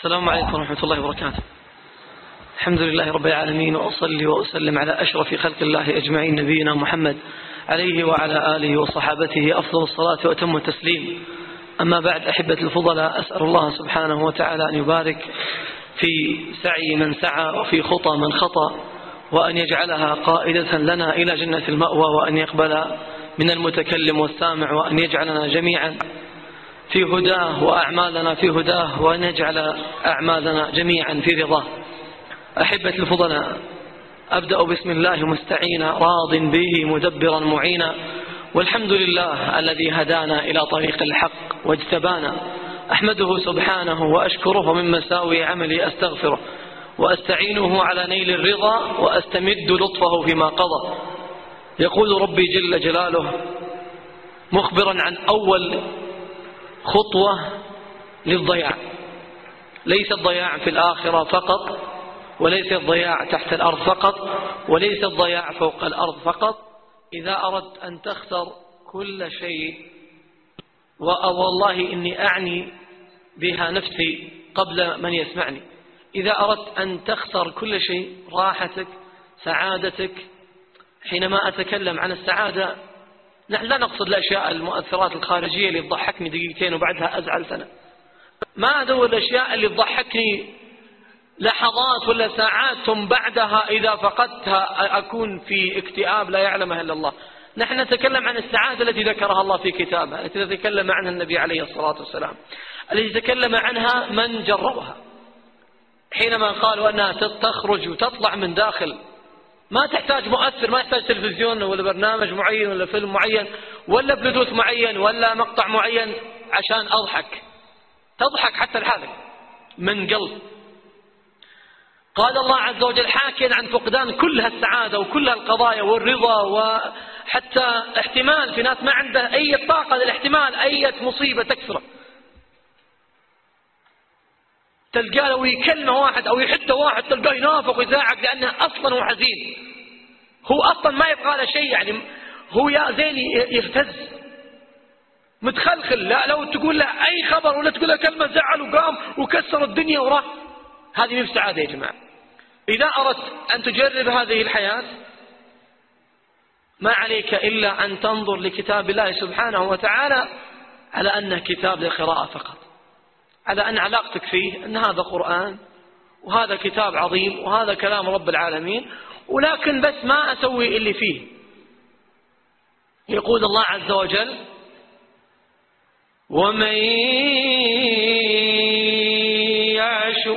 السلام عليكم ورحمة الله وبركاته. الحمد لله رب العالمين وأصلي وأسلم على أشرف خلق الله أجمعين نبينا محمد عليه وعلى آله وصحابته أفضل الصلاة وأتم التسليم. أما بعد أحبة الفضلاء أسأل الله سبحانه وتعالى أن يبارك في سعي من سعى وفي خطى من خطى وأن يجعلها قائدة لنا إلى جنة المأوى وأن يقبل من المتكلم والسامع وأن يجعلنا جميعا في هداه وأعمالنا في هداه وأن يجعل أعمالنا جميعا في رضاه. أحبة الفضلاء أبدأ بسم الله مستعينا راض به مدبرا معينا. والحمد لله الذي هدانا إلى طريق الحق واجتبانا. أحمده سبحانه وأشكره ومن مساوي عملي أستغفره. وأستعينه على نيل الرضا وأستمد لطفه فيما قضى. يقول ربي جل جلاله مخبرا عن أول خطوة للضياع. ليس الضياع في الآخرة فقط وليس الضياع تحت الأرض فقط وليس الضياع فوق الأرض فقط. إذا أردت أن تخسر كل شيء والله إني أعني بها نفسي قبل من يسمعني. إذا أردت أن تخسر كل شيء راحتك سعادتك حينما أتكلم عن السعادة نحن لا نقصد الأشياء المؤثرات الخارجية اللي تضحكني دقيقتين وبعدها أزعل سنة. ما أدور الأشياء اللي تضحكني لحظات ولا ساعات ثم بعدها إذا فقدتها أكون في اكتئاب لا يعلمها إلا الله. نحن نتكلم عن السعادة التي ذكرها الله في كتابه التي تكلم عنها النبي عليه الصلاة والسلام. التي تكلم عنها من جربها حينما قالوا أنها تخرج وتطلع من داخل ما تحتاج مؤثر ما يحتاج تلفزيون ولا برنامج معين ولا فيلم معين ولا بلوتوث معين ولا مقطع معين عشان أضحك. تضحك حتى لحالك. من قلب. قال الله عز وجل حاكيا عن فقدان كل هالسعادة وكل هالقضايا والرضا وحتى احتمال في ناس ما عنده أي طاقة للاحتمال أي مصيبة تكسره. تلقاه لو يكلمه واحد أو يحده واحد تلقاه ينافق ويزاعق لأنه أصلا هو حزين. هو أصلا ما يبغى له شيء يعني هو يا زين يهتز. متخلخل. لا لو تقول له أي خبر ولا تقول له كلمة زعل وقام وكسر الدنيا وراه. هذه مش سعادة يا جماعة. إذا أردت أن تجرب هذه الحياة ما عليك إلا أن تنظر لكتاب الله سبحانه وتعالى على أنه كتاب لقراءة فقط. على أن علاقتك فيه أن هذا قرآن وهذا كتاب عظيم وهذا كلام رب العالمين ولكن بس ما أسوي اللي فيه. يقول الله عز وجل ومن يعش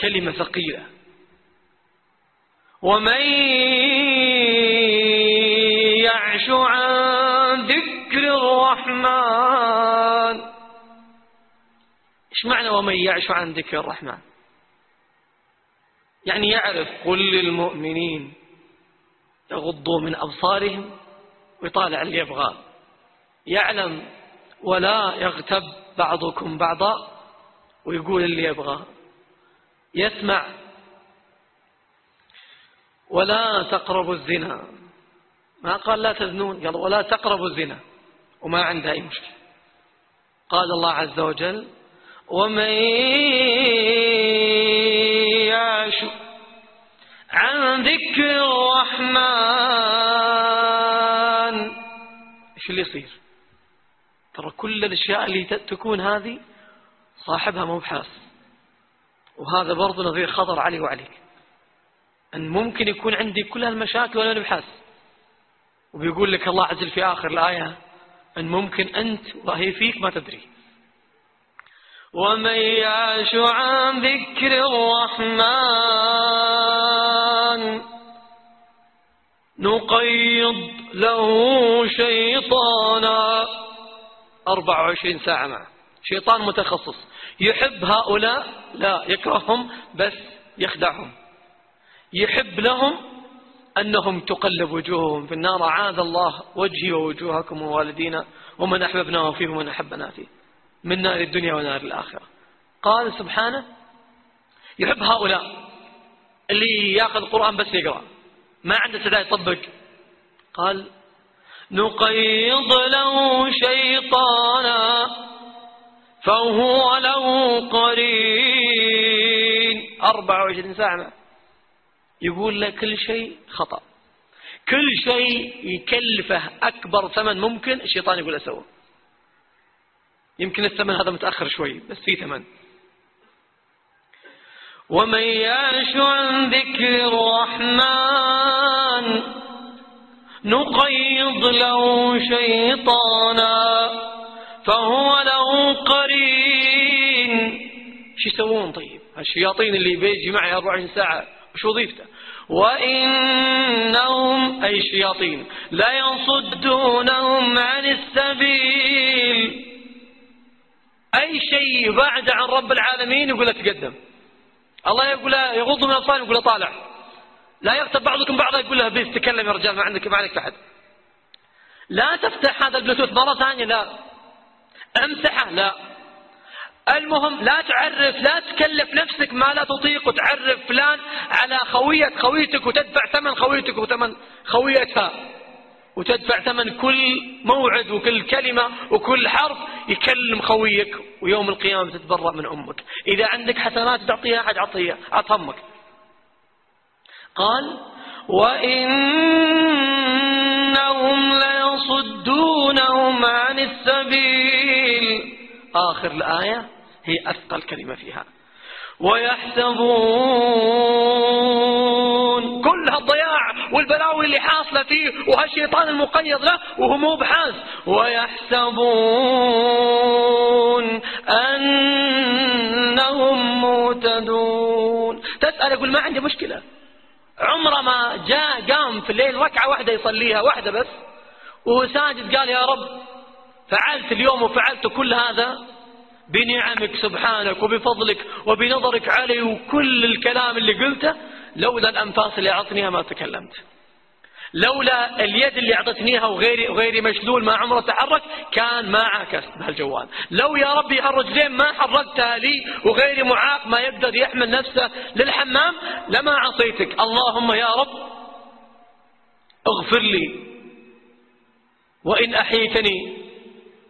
كلمة ثقيلة. ومن يعش عن معنى ومن يعش عن ذكر الرحمن. يعني يعرف قل للمؤمنين يغضوا من أبصارهم ويطالع اللي يبغاه يعلم ولا يغتب بعضكم بعضا ويقول اللي يبغاه. يسمع ولا تقربوا الزنا. ما قال لا تزنون قال ولا تقربوا الزنا. وما عنده أي مشكلة. قال الله عز وجل ومن يعش عن ذكر الرحمن إيش اللي يصير؟ ترى كل الأشياء اللي تكون هذه صاحبها مو بحاس. وهذا برضو نظير خطر علي وعليك. أن ممكن يكون عندي كل هالمشاكل ولا نبحث وبيقول لك الله عز وجل في آخر الآية أن ممكن أنت وهي فيك ما تدري. ومن يعش عن ذكر الرحمن نقيض له شيطانا. 24 ساعة معه. شيطان متخصص. يحب هؤلاء؟ لا يكرههم بس يخدعهم. يحب لهم أنهم تقلب وجوههم في النار. عاذ الله وجهي ووجوهكم ووالدينا ومن أحببناه فيه ومن أحبنا فيه من نار الدنيا ونار الآخرة. قال سبحانه يحب هؤلاء اللي يأخذ القرآن بس يقرأ. ما عنده استعداد يطبق. قال نقيض له شيطانا فهو له قرين. 24 ساعة. يقول له كل شيء خطأ. كل شيء يكلفه أكبر ثمن ممكن الشيطان يقول أسوه. يمكن الثمن هذا متأخر شوي بس في ثمن. ومن يعش عن ذكر الرحمن نقيض له شيطانا فهو له قرين. شو يسوون طيب؟ الشياطين اللي بيجي معي 24 ساعة وش وظيفته وإنهم أي الشياطين لا يصدونهم عن السبيل. أي شيء بعد عن رب العالمين يقول تقدم. الله يقول يغض من الأطفال يقول طالع. لا يغتب بعضكم بعضا يقول له بيس تكلم يا رجال ما عندك ما عليك أحد. لا تفتح هذا البلوتوث مرة ثانية لا. امسحه لا. المهم لا تعرف لا تكلف نفسك ما لا تطيق وتعرف فلان على خوية خويتك وتدفع ثمن خويتك وثمن خويتها. وتدفع ثمن كل موعد وكل كلمة وكل حرف يكلم خويك ويوم القيامة تتبرأ من أمك. إذا عندك حسنات تعطيها أحد عطيها عط همك. قال وإنهم ليصدونهم عن السبيل. آخر الآية هي أثقل كلمة فيها. ويحسبون كل هالضياع والبلاوي اللي حاصلة فيه وهالشيطان المقيض له وهو مو بحاس ويحسبون أنهم مهتدون. تسأل يقول ما عندي مشكلة. عمره ما جاء قام في الليل ركعة واحدة يصليها واحدة بس. وساجد قال يا رب فعلت اليوم وفعلت كل هذا. بنعمك سبحانك وبفضلك وبنظرك علي وكل الكلام اللي قلته لولا الأنفاس اللي أعطنيها ما تكلمت. لولا اليد اللي أعطتنيها وغيري, وغيري مشلول ما عمره تحرك كان ما عكست بهالجوال. لو يا ربي هالرجلين ما حركتها لي وغيري معاق ما يقدر يحمل نفسه للحمام لما عصيتك. اللهم يا رب اغفر لي. وإن أحيتني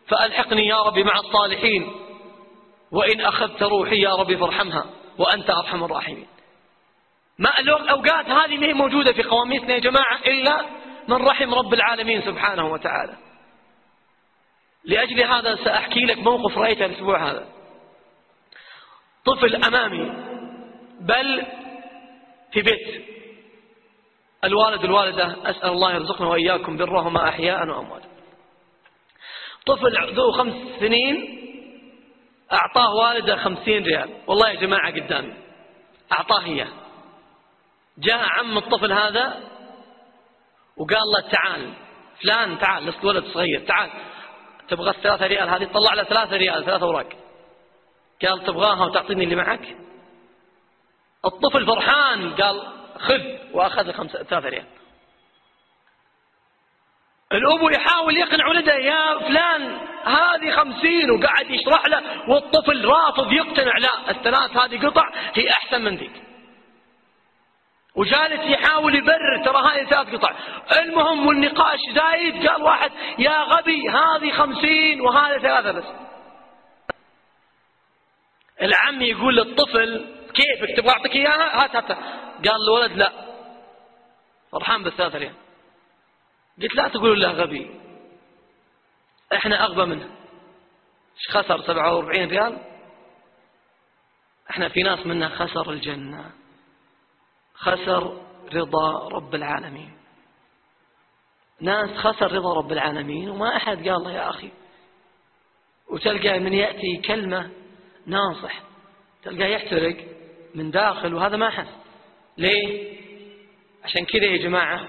فألحقني يا ربي مع الصالحين. وإن أخذت روحي يا ربي فارحمها وأنت أرحم الراحمين. ما الأوقات هذه ما هي موجودة في قواميسنا يا جماعة إلا من رحم رب العالمين سبحانه وتعالى. لأجل هذا سأحكي لك موقف رأيته الأسبوع هذا. طفل أمامي بل في بيت. الوالد والوالدة أسأل الله يرزقنا وإياكم برهما أحياء وأمواتا. طفل ذو خمس سنين أعطاه والده خمسين ريال. والله يا جماعة قدامي. أعطاه إياه جاء عم الطفل هذا وقال له تعال. فلان تعال لست ولد صغير تعال. تبغى الثلاثة ريال هذه؟ طلع له ثلاثة ريال ثلاثة أوراق. قال تبغاها وتعطيني اللي معك؟ الطفل فرحان قال خذ وأخذ خمسة ثلاثة ريال. الأبو يحاول يقنع ولده يا فلان هذه خمسين وقاعد يشرح له والطفل رافض يقتنع. لا الثلاث هذه قطع هي أحسن من ذيك. وجالس يحاول يبرر ترى هذه ثلاث قطع. المهم والنقاش زايد قال واحد يا غبي هذه خمسين وهذا ثلاثة بس. العم يقول للطفل كيفك تبغى أعطيك إياها؟ هات هات قال الولد لا. فرحان بالثلاثة ريال. قلت لا تقولوا له غبي. إحنا أغبى منه. خسر؟ 47 ريال؟ إحنا في ناس منا خسر الجنة. خسر رضا رب العالمين. ناس خسر رضا رب العالمين وما أحد قال له يا أخي. وتلقى من يأتي كلمة ناصح. تلقى يحترق من داخل وهذا ما حس ليه؟ عشان كذا يا جماعة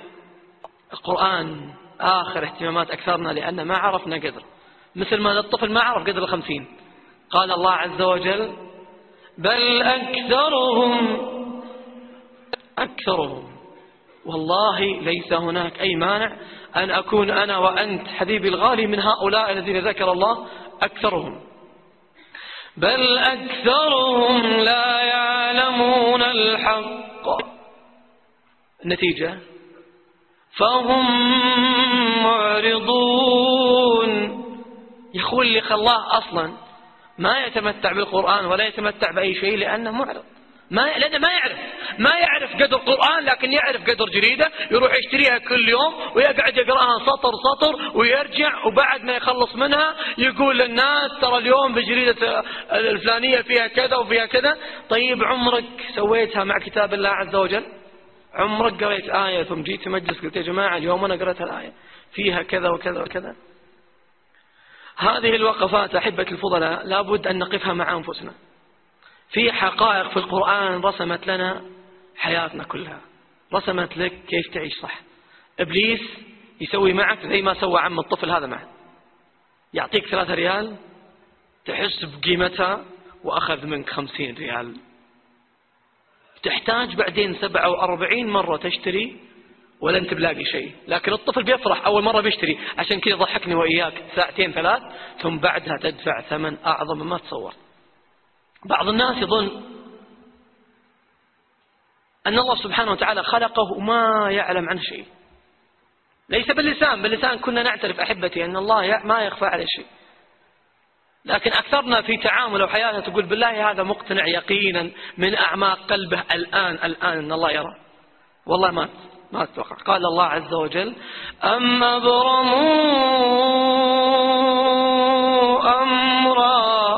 القرآن آخر اهتمامات أكثرنا لأن ما عرفنا قدر. مثل ما الطفل ما عرف قدر الخمسين. قال الله عز وجل بل أكثرهم أكثرهم. والله ليس هناك أي مانع أن أكون أنا وأنت حبيبي الغالي من هؤلاء الذين ذكر الله أكثرهم. بل أكثرهم لا يعلمون الحق. النتيجة فهم معرضون. يا أخوي اللي خلاه أصلا ما يتمتع بالقرآن ولا يتمتع بأي شيء لأنه معرض. ما لأنه ما يعرف. ما يعرف قدر القرآن لكن يعرف قدر جريدة. يروح يشتريها كل يوم ويقعد يقرأها سطر سطر ويرجع وبعد ما يخلص منها يقول للناس ترى اليوم بجريدة الفلانية فيها كذا وفيها كذا. طيب عمرك سويتها مع كتاب الله عز وجل؟ عمرك قريت آية ثم جيت مجلس قلت يا جماعة اليوم أنا قرأت الآية فيها كذا وكذا وكذا. هذه الوقفات أحبة الفضلاء لابد أن نقفها مع أنفسنا. في حقائق في القرآن رسمت لنا حياتنا كلها. رسمت لك كيف تعيش صح. إبليس يسوي معك زي ما سوى عم الطفل هذا معه. يعطيك ثلاثة ريال تحس بقيمتها وأخذ منك خمسين ريال. تحتاج بعدين سبعة وأربعين مرة تشتري ولا أنت بلاقي شيء. لكن الطفل بيفرح أول مرة بيشتري. عشان كذا ضحكني وإياك. ساعتين ثلاث ثم بعدها تدفع ثمن أعظم مما تصور. بعض الناس يظن أن الله سبحانه وتعالى خلقه وما يعلم عنه شيء. ليس باللسان. باللسان كنا نعترف أحبتي أن الله ما يخفى عليه شيء. لكن أكثرنا في تعامل وحياته تقول بالله هذا مقتنع يقينا من أعماق قلبه الآن الآن أن الله يرى. والله ما ما أتوقع. قال الله عز وجل أم أبرموا أمرا؟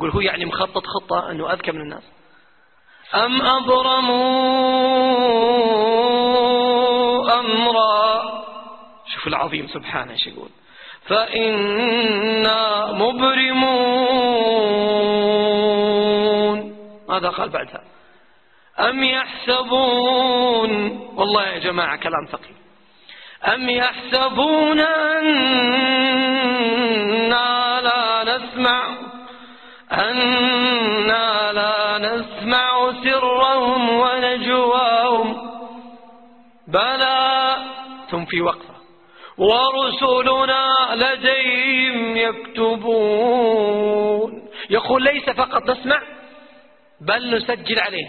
قل هو يعني مخطط خطة أنه أذكى من الناس. أم أبرموا أمرا؟ شوف العظيم سبحانه إيش يقول. فإنا مبرمون. ماذا قال بعدها. أم يحسبون. والله يا جماعة كلام ثقيل. أم يحسبون أنا لا نسمع أنا لا نسمع سرهم ونجواهم. بلى. ثم في وقفة ورسلنا لديهم يكتبون. يقول ليس فقط نسمع بل نسجل عليه.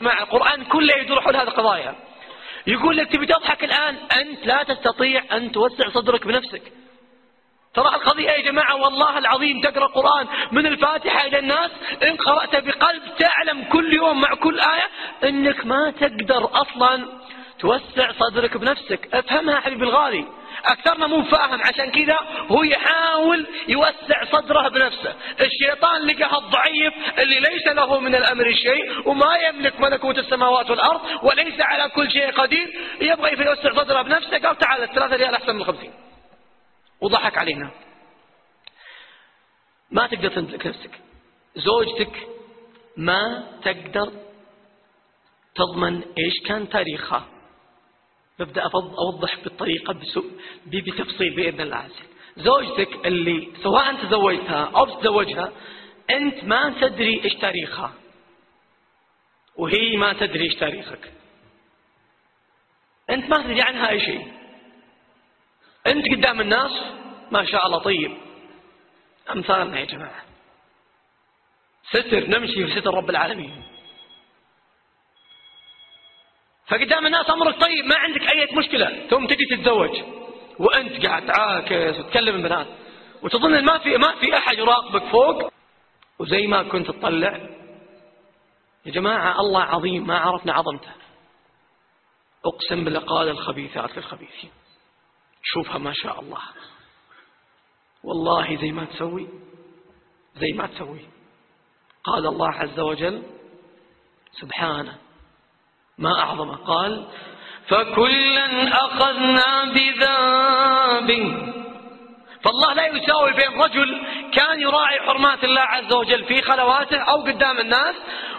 مع القرآن كله يدور حول هذه القضايا. يقول لك تبي تضحك الآن؟ أنت لا تستطيع أن توسع صدرك بنفسك. ترى القضية يا جماعة والله العظيم تقرأ القرآن من الفاتحة إلى الناس. إن قرأت بقلب تعلم كل يوم مع كل آية إنك ما تقدر أصلا توسع صدرك بنفسك. أفهمها حبيبي الغالي. أكثرنا مو فاهم عشان كذا هو يحاول يوسع صدره بنفسه. الشيطان لقاها الضعيف اللي ليس له من الأمر شيء وما يملك ملكوت السماوات والأرض وليس على كل شيء قدير يبغى يوسع صدره بنفسه. قال تعال الثلاثة ريال أحسن من الخمسين. وضحك علينا. ما تقدر تملك نفسك. زوجتك ما تقدر تضمن إيش كان تاريخها. ببدأ أوضح بالطريقة بتفصيل بإذن الله عز زوجتك اللي سواء تزوجتها أو تزوجها أنت ما تدري إيش تاريخها. وهي ما تدري إيش تاريخك. أنت ما تدري عنها أي شيء. أنت قدام الناس ما شاء الله طيب. أمثالنا يا جماعة. ستر نمشي في ستر رب العالمين. فقدام الناس أمرك طيب ما عندك أي مشكلة. ثم تجي تتزوج. وأنت قاعد تعاكس وتكلم البنات. وتظن ما في ما في أحد يراقبك فوق. وزي ما كنت تطلع. يا جماعة الله عظيم ما عرفنا عظمته. أقسم بالله قال الخبيثات للخبيثين شوفها ما شاء الله. والله زي ما تسوي زي ما تسوي. قال الله عز وجل سبحانه. ما أعظمه قال فكلا أخذنا بذنبه فالله لا يساوي بين رجل كان يراعي حرمات الله عز وجل في خلواته أو قدام الناس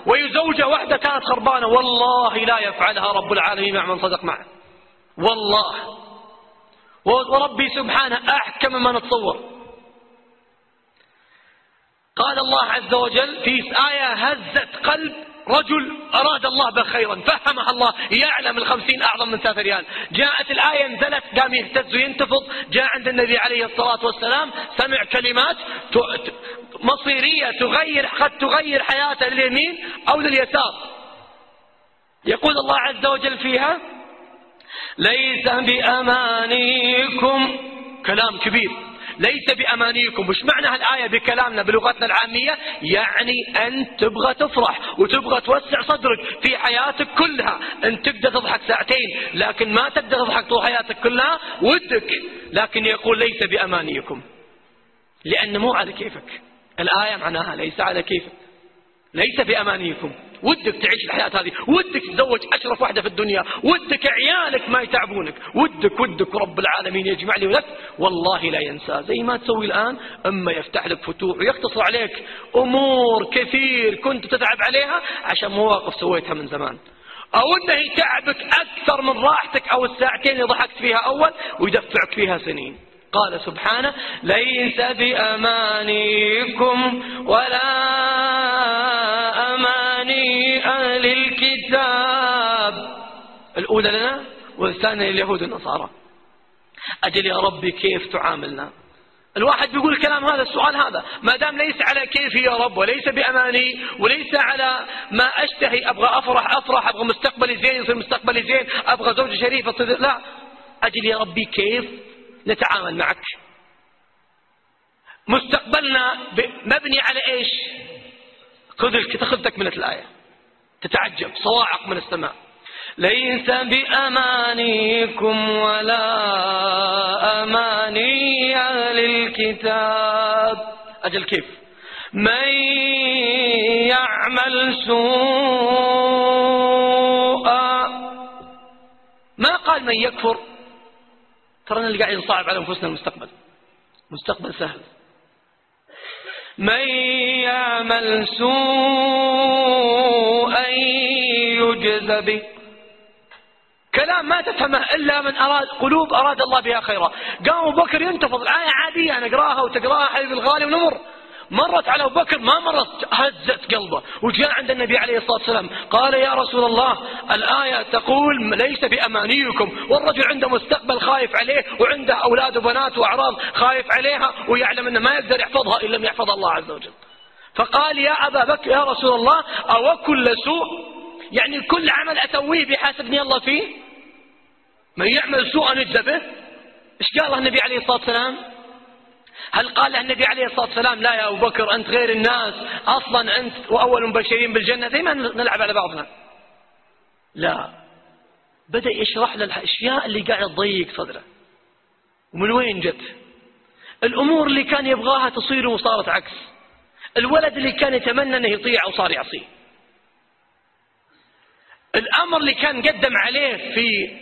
ويزوجه واحدة كانت خربانة. والله لا يفعلها رب العالمين مع من صدق معه. والله. وربي سبحانه أحكم مما نتصور قال الله عز وجل في آية هزت قلب رجل أراد الله به خيرا فهمها الله يعلم الخمسين أعظم من ثلاثة ريال. جاءت الآية نزلت قام يهتز وينتفض. جاء عند النبي عليه الصلاة والسلام سمع كلمات مصيرية تغير قد تغير حياته لليمين أو لليسار. يقول الله عز وجل فيها ليس بأمانيكم كلام كبير. ليس بأمانيكم. وش معنى هالآية بكلامنا بلغتنا العامية؟ يعني أنت تبغى تفرح وتبغى توسع صدرك في حياتك كلها. أنت تقدر تضحك ساعتين لكن ما تقدر تضحك طول حياتك كلها ودك. لكن يقول ليس بأمانيكم. لأن مو على كيفك. الآية معناها ليس على كيفك. ليس بأمانيكم ودك تعيش الحياة هذه. ودك تتزوج أشرف واحدة في الدنيا. ودك عيالك ما يتعبونك. ودك ودك رب العالمين يجمع لي ولك. والله لا ينسى. زي ما تسوي الآن أما يفتح لك فتوح ويقتصر عليك أمور كثير كنت تتعب عليها عشان مواقف سويتها من زمان. أو أنه يتعبك أكثر من راحتك أو الساعتين اللي ضحكت فيها أول ويدفعك فيها سنين. قال سبحانه ليس بأمانيكم ولا أماني أهل الكتاب. الأولى لنا والثانية لليهود والنصارى. أجل يا ربي كيف تعاملنا؟ الواحد بيقول الكلام هذا السؤال هذا ما دام ليس على كيفي يا رب وليس بأماني وليس على ما أشتهي أبغى أفرح أفرح أبغى مستقبلي زين يصير مستقبلي زين أبغى زوجة شريفة لا. أجل يا ربي كيف نتعامل معك. مستقبلنا مبني على إيش؟ خذ تاخذ تكملة الآية. تتعجب صواعق من السماء. ليس بأمانيكم ولا أماني أهل الكتاب. أجل كيف؟ من يعمل سوءا ما قال من يكفر؟ ترانا اللي قاعد نصعب على أنفسنا المستقبل. مستقبل سهل. من يعمل سوءا يجز به. كلام ما تفهمه إلا من أراد قلوب أراد الله بها خيرا. قام أبو بكر ينتفض. الآية عادية نقراها وتقراها حبيب الغالي ونمر. مرت على أبو بكر ما مرت هزت قلبه. وجاء عند النبي عليه الصلاة والسلام قال يا رسول الله الآية تقول ليس بأمانيكم والرجل عنده مستقبل خايف عليه وعنده أولاد وبنات وأعراض خايف عليها ويعلم أنه ما يقدر يحفظها إن لم يحفظ الله عز وجل. فقال يا أبا بكر يا رسول الله أو كل سوء؟ يعني كل عمل أسويه بيحاسبني الله فيه؟ من يعمل سوءا يجزى به؟ إيش قال النبي عليه الصلاة والسلام؟ هل قال النبي عليه الصلاة والسلام لا يا أبو بكر أنت غير الناس أصلا أنت وأول المبشرين بالجنة زي ما نلعب على بعضنا. لا. بدأ يشرح له الأشياء اللي قاعد تضيق صدره. ومن وين جت؟ الأمور اللي كان يبغاها تصير وصارت عكس. الولد اللي كان يتمنى أنه يطيع وصار يعصيه الأمر اللي كان قدم عليه في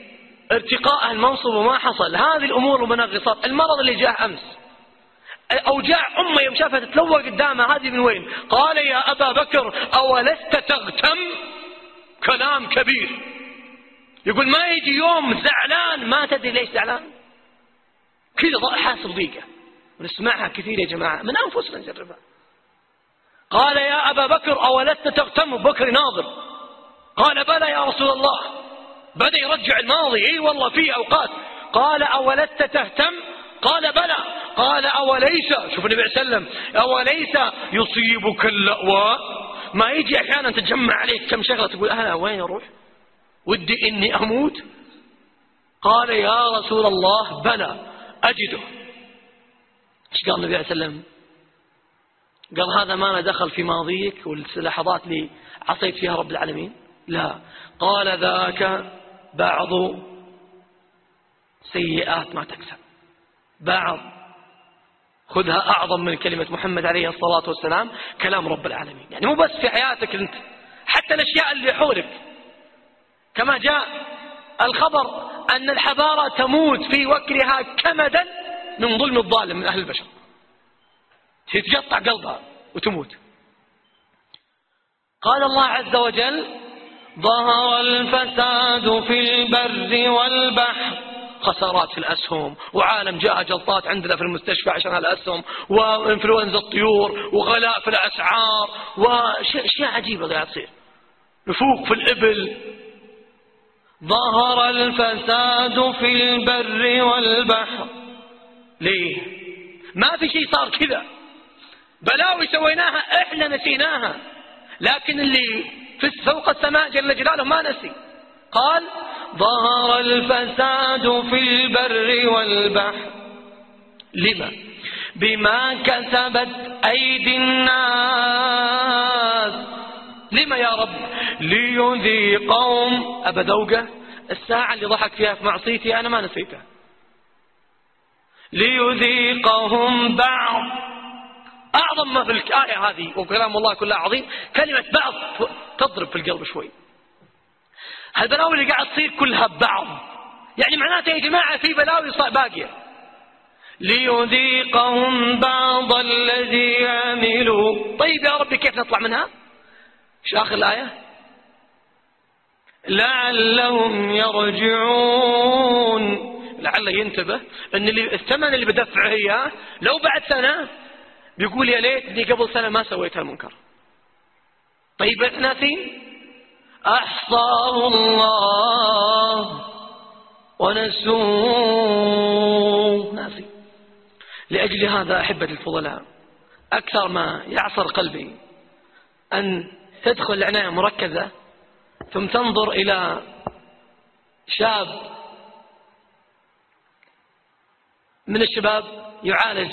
ارتقاء المنصب وما حصل هذه الأمور ومنغصات المرض اللي جاء أمس. أوجاع أمة يوم شافها تتلوى قدامها هذه من وين؟ قال يا أبا بكر أولست تغتم؟ كلام كبير. يقول ما يجي يوم زعلان ما تدري ليش زعلان. كذا حاسب ضيقة ونسمعها كثير يا جماعة من أنفسنا نجربها. قال يا أبا بكر أولست تغتم؟ بكر ناظر. قال بلى يا رسول الله. بدأ يرجع الماضي. إي والله في أوقات. قال أولست تهتم؟ قال بلى. قال أوليس شوف النبي عليه وسلم أوليس يصيبك اللأواء ما يجي أحيانا تجمع عليك كم شغلة تقول أنا وين أروح؟ ودي إني أموت. قال يا رسول الله بلى أجده. إيش قال النبي عليه وسلم؟ قال هذا ما دخل في ماضيك واللحظات اللي عصيت فيها رب العالمين. لا. قال ذاك بعض سيئات ما تكسب. بعض. خذها أعظم من كلمة محمد عليه الصلاة والسلام كلام رب العالمين. يعني مو بس في حياتك أنت حتى الأشياء اللي حولك. كما جاء الخبر أن الحضارة تموت في وكرها كمدا من ظلم الظالم من أهل البشر. تتقطع قلبها وتموت. قال الله عز وجل ظهر الفساد في البر والبحر خسارات في الأسهم وعالم جاء جلطات عندنا في المستشفى عشان الأسهم وإنفلونزا الطيور وغلاء في الأسعار وأشياء عجيبة قاعد تصير. نفوق في الإبل. ظهر الفساد في البر والبحر. ليه؟ ما في شيء صار كذا. بلاوي سويناها إحنا نسيناها. لكن اللي في فوق السماء جل جلاله ما نسي. قال ظهر الفساد في البر والبحر. لما؟ بما كسبت أيدي الناس. لما يا رب؟ ليذيقهم. أبا ذوقة الساعة اللي ضحك فيها في معصيتي أنا ما نسيتها. ليذيقهم بعض. أعظم ما في الآية هذه وكلام الله كله عظيم. كلمة بعض تضرب في القلب شوي. هالبلاوي اللي قاعد تصير كلها ببعض. يعني معناته يا جماعة في بلاوي باقية ليذيقهم بعض الذي عملوا. طيب يا ربي كيف نطلع منها؟ إيش آخر الآية؟ لعلهم يرجعون. لعله ينتبه إن اللي الثمن اللي بدفعه اياه لو بعد سنة بيقول يا ليتني قبل سنة ما سويت المنكر طيب ناسين أحصاه الله ونسوه. ناسي لأجل هذا أحبة الفضلاء أكثر ما يعصر قلبي أن تدخل العناية مركزة ثم تنظر إلى شاب من الشباب يعالج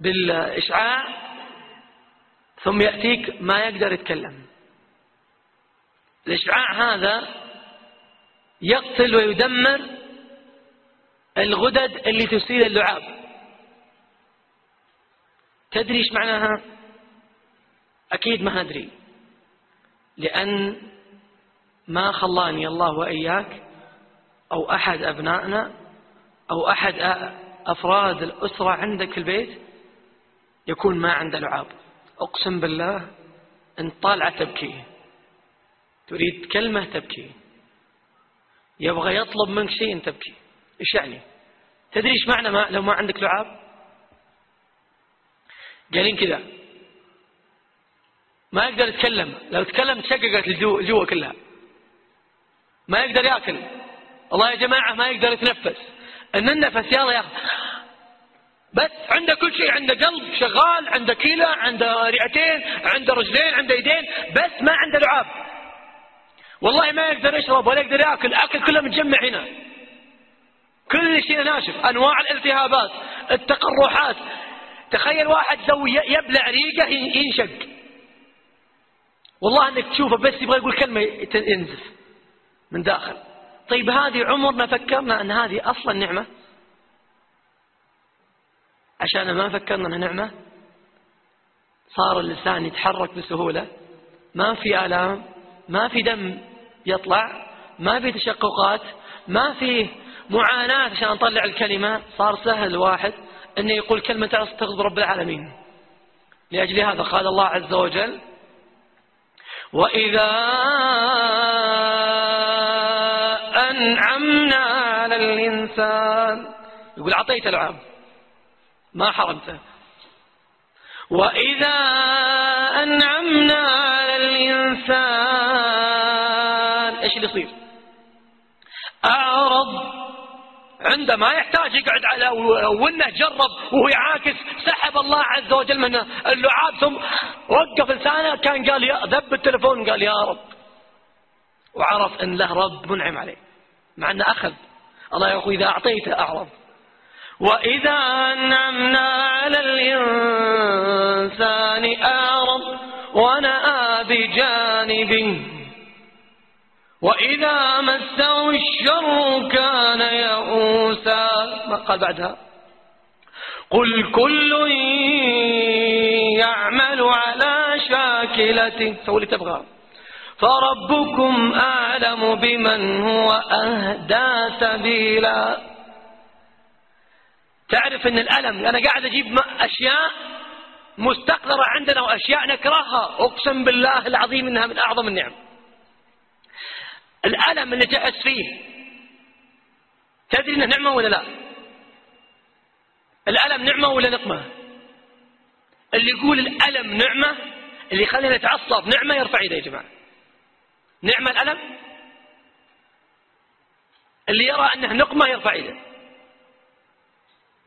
بالإشعاع ثم يأتيك ما يقدر يتكلم. الإشعاع هذا يقتل ويدمر الغدد اللي تسيل اللعاب. تدري إيش معناها؟ أكيد ما أدري. لأن ما خلاني الله وإياك أو أحد أبنائنا أو أحد أفراد الأسرة عندك في البيت يكون ما عنده لعاب. أقسم بالله إن طالعة تبكي. تريد كلمة تبكي. يبغى يطلب منك شيء تبكي. إيش يعني؟ تدري إيش معنى ما لو ما عندك لعاب؟ قالين كذا. ما يقدر يتكلم. لو تكلم تشققت الجوة كلها. ما يقدر يأكل. الله يا جماعة ما يقدر يتنفس. إن النفس يلا ياخذ بس عنده كل شيء. عنده قلب شغال عنده كلى عنده رئتين عنده رجلين عنده يدين بس ما عنده لعاب. والله ما يقدر يشرب ولا يقدر ياكل الاكل كله متجمع هنا. كل شيء ناشف أنواع الالتهابات التقرحات. تخيل واحد يسوي يبلع ريقه ينشق. والله إنك تشوفه بس يبغى يقول كلمة ينزف من داخل. طيب هذه عمرنا فكرنا أن هذه أصلا نعمة؟ عشان ما فكرنا أنها نعمة صار اللسان يتحرك بسهولة. ما في آلام ما في دم. يطلع. ما في تشققات ما في معاناة عشان نطلع الكلمة. صار سهل واحد أنه يقول كلمة تغضب رب العالمين. لأجل هذا قال الله عز وجل وإذا أنعمنا على الإنسان يقول أعطيت العام. ما حرمته. وإذا أنعمنا على الإنسان إيش اللي يصير؟ أعرض. عندما يحتاج يقعد على وانه جرب وهو يعاكس. سحب الله عز وجل منه اللعاب ثم وقف لسانه. كان قال يا ذب التلفون قال يا رب. وعرف إن له رب منعم عليه. مع إنه أخذ. الله يقول إذا أعطيته أعرض. وإذا أنعمنا على الإنسان أعرض. ونأى بجانبه وإذا مسه الشر كان يئوسا. ما قال بعدها؟ قل كل يعمل على شاكلته. سوي اللي تبغى؟ فربكم أعلم بمن هو أهدى سبيلا. تعرف إن الألم أنا قاعد أجيب أشياء مستقذرة عندنا وأشياء نكرهها. أقسم بالله العظيم إنها من أعظم النعم. الألم اللي تحس فيه. تدري إنه نعمة ولا لا؟ الألم نعمة ولا نقمة؟ اللي يقول الألم نعمة اللي يخلينا نتعصب نعمة يرفع يده يا جماعة. نعمة الألم؟ اللي يرى أنه نقمة يرفع يده.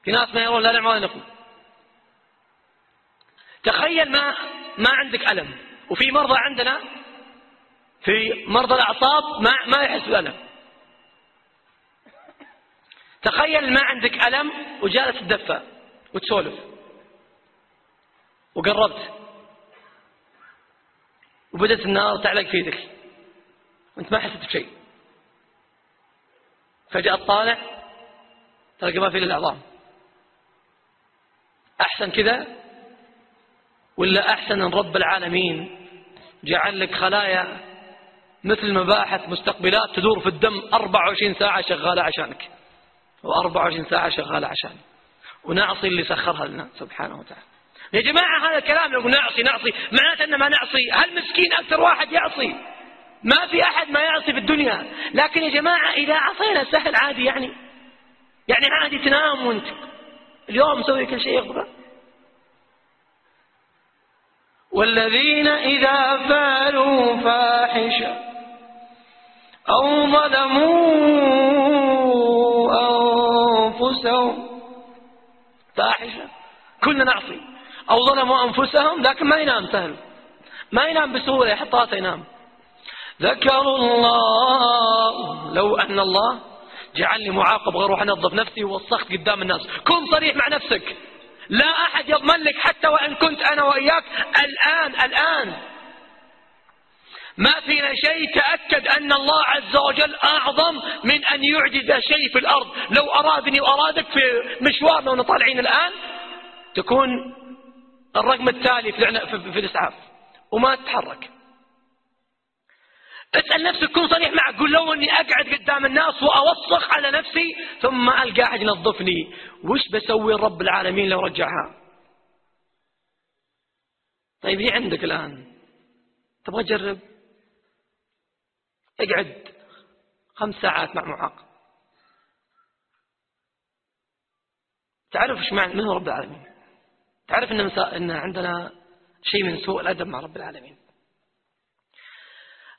في ناس ما يرون لا نعمة ولا نقمة. تخيل ما ما عندك ألم. وفي مرضى عندنا في مرضى الأعصاب ما ما يحس بالألم تخيل ما عندك ألم وجالس تدفى وتسولف. وقربت. وبدت النار تعلق في يدك. وأنت ما حسيت بشيء. فجأة طالع تلقى ما في إلا العظام. أحسن كذا؟ ولا أحسن أن رب العالمين جعل لك خلايا مثل مباحث مستقبلات تدور في الدم 24 ساعة شغالة عشانك. و24 ساعة شغالة عشانك ونعصي اللي سخرها لنا سبحانه وتعالى. يا جماعة هذا الكلام لو نعصي نعصي. معناته أن ما نعصي. هل مسكين أكثر واحد يعصي؟ ما في أحد ما يعصي في الدنيا. لكن يا جماعة إذا عصينا سهل عادي يعني. يعني عادي تنام وأنت. اليوم مسوي كل شيء يغضب. والذين إذا فعلوا فاحشة أو ظلموا أنفسهم. فاحشة كلنا نعصي. أو ظلموا أنفسهم لكن ما ينام سهل. ما ينام بسهولة يحط راسه ينام. ذكروا الله لو أن الله جعلني معاقب غير انظف نفسي ووسخت قدام الناس. كن صريح مع نفسك. لا أحد يضمن لك حتى وإن كنت أنا وإياك. الآن الآن. ما فينا شيء تأكد أن الله عز وجل أعظم من أن يعجز شيء في الأرض. لو أرادني وأرادك في مشوارنا ونطالعين الآن تكون الرقم التالي في الإسعاف وما تتحرك. اسأل نفسك كن صريح معك قول لو أني أقعد قدام الناس وأوسخ على نفسي ثم ألقى احد ينظفني وش بسوي رب العالمين لو رجعها؟ طيب هي عندك الآن. تبغى تجرب؟ اقعد خمس ساعات مع معاق. تعرف إيش معنى؟ من هو رب العالمين؟ تعرف إن إن عندنا شيء من سوء الأدب مع رب العالمين.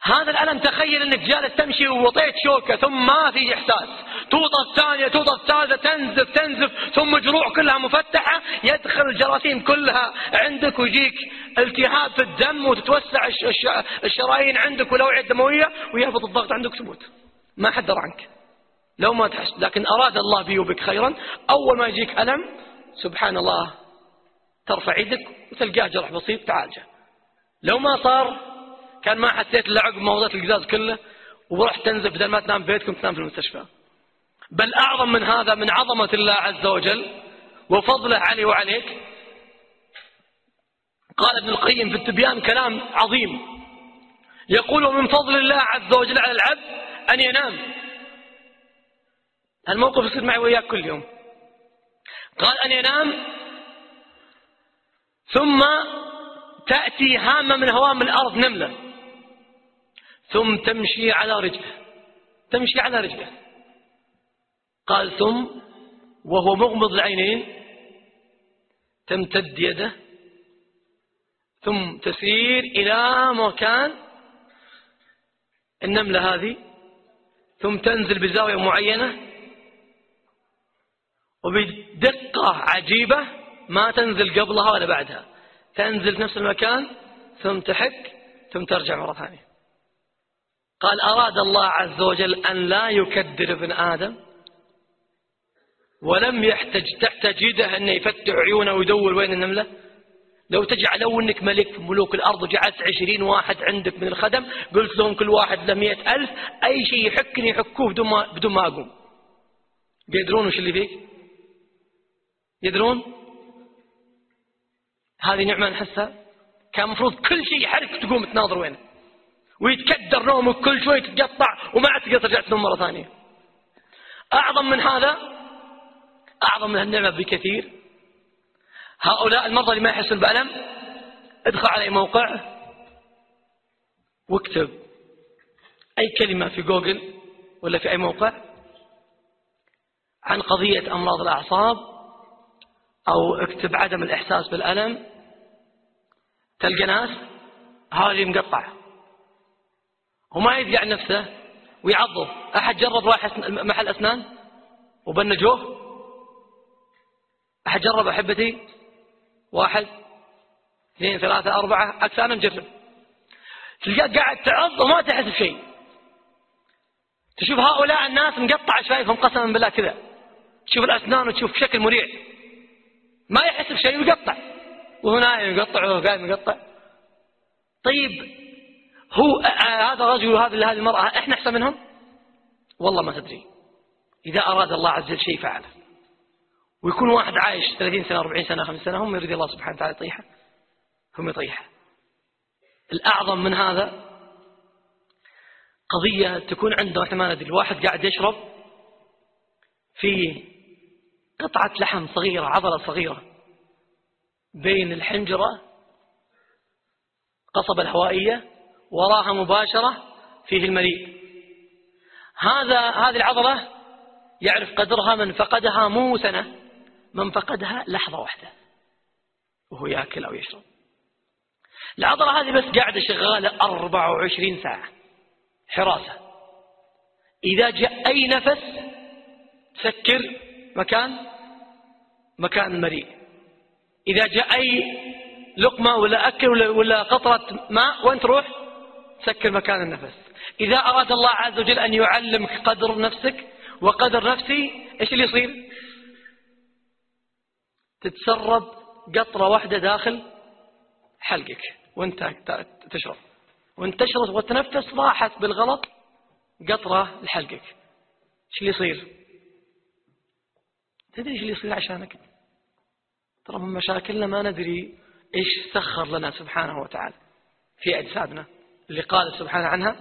هذا الألم تخيل أنك جالس تمشي ووطيت شوكة ثم ما في إحساس. توطى الثانية توطى الثالثة تنزف تنزف ثم جروع كلها مفتحة يدخل الجراثيم كلها عندك ويجيك التهاب في الدم وتتوسع الشرايين عندك والأوعية الدموية ويهبط الضغط عندك تموت. ما حد عنك. لو ما تحس. لكن أراد الله بي وبك خيرا أول ما يجيك ألم سبحان الله ترفع يدك وتلقاه جرح بسيط تعالجه لو ما صار كان ما حسيت الا عقب ما وضعت القزاز كله ورحت تنزل بدل ما تنام بيتكم تنام في المستشفى. بل أعظم من هذا من عظمة الله عز وجل وفضله علي وعليك. قال ابن القيم في التبيان كلام عظيم. يقول من فضل الله عز وجل على العبد أن ينام. هالموقف يصير معي وياك كل يوم. قال أن ينام ثم تأتي هامة من هوام الأرض نملة ثم تمشي على رجله. تمشي على رجله. قال ثم وهو مغمض العينين تمتد يده ثم تسير إلى مكان النملة هذه ثم تنزل بزاوية معينة وبدقة عجيبة ما تنزل قبلها ولا بعدها. تنزل في نفس المكان ثم تحك ثم ترجع مرة ثانية. قال أراد الله عز وجل أن لا يكدر ابن آدم ولم يحتج تحتاج يده أنه يفتح عيونه ويدور وين النملة؟ لو تجعل لو أنك ملك ملوك الأرض وجعلت عشرين واحد عندك من الخدم قلت لهم كل واحد له مئة ألف أي شيء يحكني يحكوه بدون ما, بدون ما أقوم. يدرون وش اللي فيك؟ يدرون؟ هذه نعمة نحسها؟ كان مفروض كل شيء يحرك تقوم تناظر وينه. ويتكدر نومك كل شوي تتقطع وما عاد تقدر ترجع تنوم مرة ثانية. أعظم من هذا أعظم من النعمة بكثير. هؤلاء المرضى اللي ما يحسون بألم. ادخل على أي موقع واكتب أي كلمة في جوجل ولا في أي موقع عن قضية أمراض الأعصاب أو اكتب عدم الإحساس بالألم. تلقى ناس هذه مقطع وما يدقع نفسه ويعضه. أحد جرب راح محل أسنان وبنجوه؟ أحد جرب أحبتي؟ واحد اثنين ثلاثة أربعة أكثر أنا مجرب تلقى قاعد تعض وما تحس بشيء. تشوف هؤلاء الناس مقطع شايفهم قسما بالله كذا. تشوف الأسنان وتشوف شكل مريع. ما يحس بشيء ويقطع وهو نايم يقطع وهو قايم يقطع. طيب هو هذا الرجل وهذه هذه المرأة إحنا أحسن منهم؟ والله ما تدري. إذا أراد الله عز وجل شيء فعله. ويكون واحد عايش 30 سنة 40 سنة 50 سنة هم يريد الله سبحانه وتعالى يطيحه. هم يطيحه. الأعظم من هذا قضية تكون عنده إحنا ما ندري الواحد قاعد يشرب في قطعة لحم صغيرة عضلة صغيرة بين الحنجرة قصبة الهوائية وراها مباشرة فيه المريء هذا هذه العضلة يعرف قدرها من فقدها مو سنة. من فقدها لحظة واحدة وهو يأكل أو يشرب. العضلة هذه بس قاعدة شغالة 24 ساعة حراسة. إذا جاء أي نفس تسكر مكان مكان المريء إذا جاء أي لقمة ولا أكل ولا, ولا قطرة ماء وين تروح؟ تسكر مكان النفس. إذا أراد الله عز وجل أن يعلمك قدر نفسك وقدر نفسي إيش اللي يصير؟ تتسرب قطرة واحدة داخل حلقك وانت تشرب. وانت تشرب وتنفس راحت بالغلط قطرة لحلقك. إيش اللي يصير؟ تدري إيش اللي يصير عشانك؟ ترى من مشاكلنا ما ندري إيش سخر لنا سبحانه وتعالى. في أجسادنا اللي قال سبحانه عنها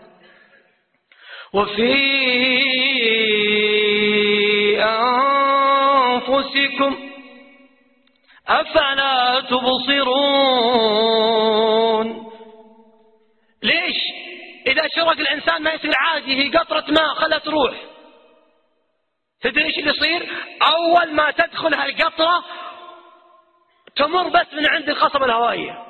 وفي أنفسكم أفلا تبصرون؟ ليش؟ إذا شرق الإنسان ما يصير عادي هي قطرة ماء خلها تروح تدري إيش اللي يصير؟ أول ما تدخل هالقطرة تمر بس من عند القصبة الهوائية.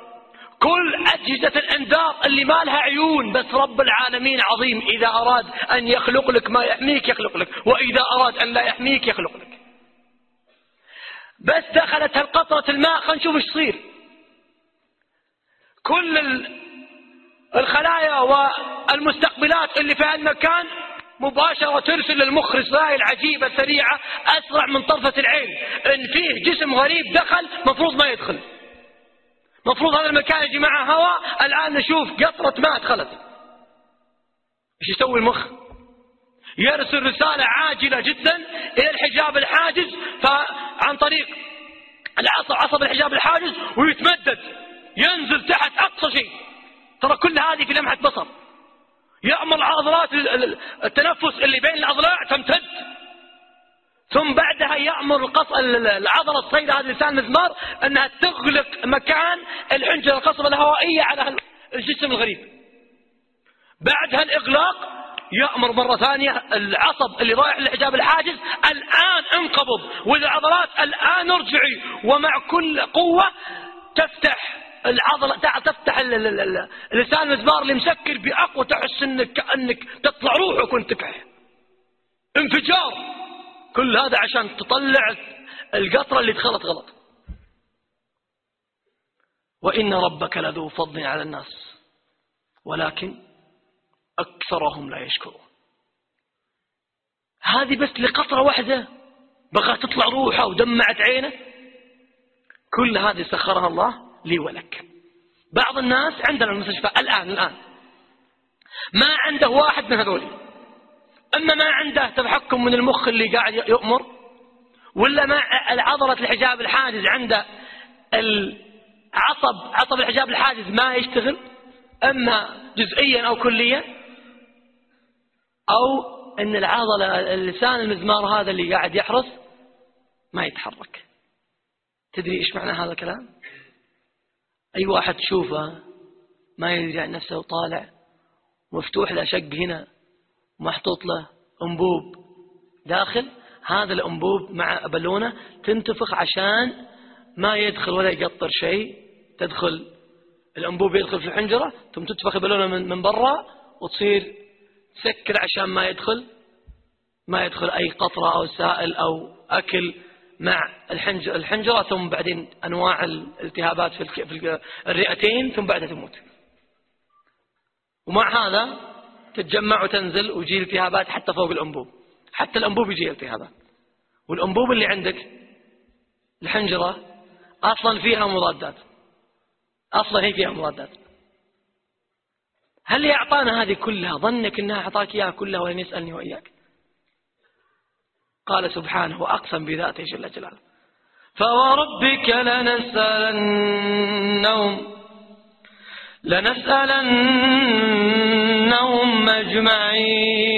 كل أجهزة الإنذار اللي ما لها عيون بس رب العالمين عظيم إذا أراد أن يخلق لك ما يحميك يخلق لك وإذا أراد أن لا يحميك يخلق لك. بس دخلت هالقطرة الماء خلينا نشوف إيش يصير. كل الخلايا والمستقبلات اللي في هالمكان مباشرة ترسل للمخ رسائل عجيبة سريعة أسرع من طرفة العين. إن فيه جسم غريب دخل مفروض ما يدخل. مفروض هذا المكان يجي معه هواء الآن نشوف قطرة ماء دخلت. إيش يسوي المخ؟ يرسل رسالة عاجلة جدا إلى الحجاب الحاجز فعن طريق العصب عصب الحجاب الحاجز ويتمدد ينزل تحت أقصى شيء. ترى كل هذه في لمحة بصر. يأمر عضلات التنفس اللي بين الأضلاع تمتد. ثم بعدها يأمر. العضلة الصغيرة هذه لسان المزمار أنها تغلق مكان الحنجرة القصبة الهوائية على الجسم الغريب. بعد هالإغلاق يأمر مرة ثانية العصب اللي رايح للحجاب الحاجز الآن انقبض. والعضلات الآن ارجعي. ومع كل قوة تفتح العضلة تفتح لسان المزمار اللي مسكر بأقوى تحس إنك كأنك تطلع روحك وانت انفجار. كل هذا عشان تطلع القطرة اللي دخلت غلط. وإن ربك لذو فضل على الناس. ولكن أكثرهم لا يشكرون. هذه بس لقطرة واحدة بغى تطلع روحه ودمعت عينه. كل هذه سخرها الله لي ولك. بعض الناس عندنا المستشفى الآن الآن. ما عنده واحد من هذول أما ما عنده تحكم من المخ اللي قاعد يؤمر ولا ما عضلة الحجاب الحاجز عنده العصب عصب الحجاب الحاجز ما يشتغل أما جزئيا أو كليا أو أن العضلة اللسان المزمار هذا اللي قاعد يحرس ما يتحرك. تدري إيش معنى هذا الكلام؟ أي واحد تشوفه ما يدري عن نفسه وطالع مفتوح له شق هنا محطوط له أنبوب داخل هذا الأنبوب مع بالونة تنتفخ عشان ما يدخل ولا يقطر شيء. تدخل الأنبوب يدخل في الحنجرة ثم تنتفخ البالونة من برا وتصير سكر عشان ما يدخل؟ ما يدخل أي قطرة أو سائل أو أكل مع الحنجرة ثم بعدين أنواع الالتهابات في الرئتين ثم بعدها تموت. ومع هذا تتجمع وتنزل ويجي التهابات حتى فوق الأنبوب. حتى الأنبوب يجي التهابات. والأنبوب اللي عندك الحنجرة أصلا فيها مضادات. أصلا هي فيها مضادات. هل أعطانا هذه كلها؟ ظنك أنها أعطاك إياها كلها ولن يسألني وإياك. قال سبحانه وأقسم بذاته جل جلاله. فوربك لنسألنهم لنسألنهم أجمعين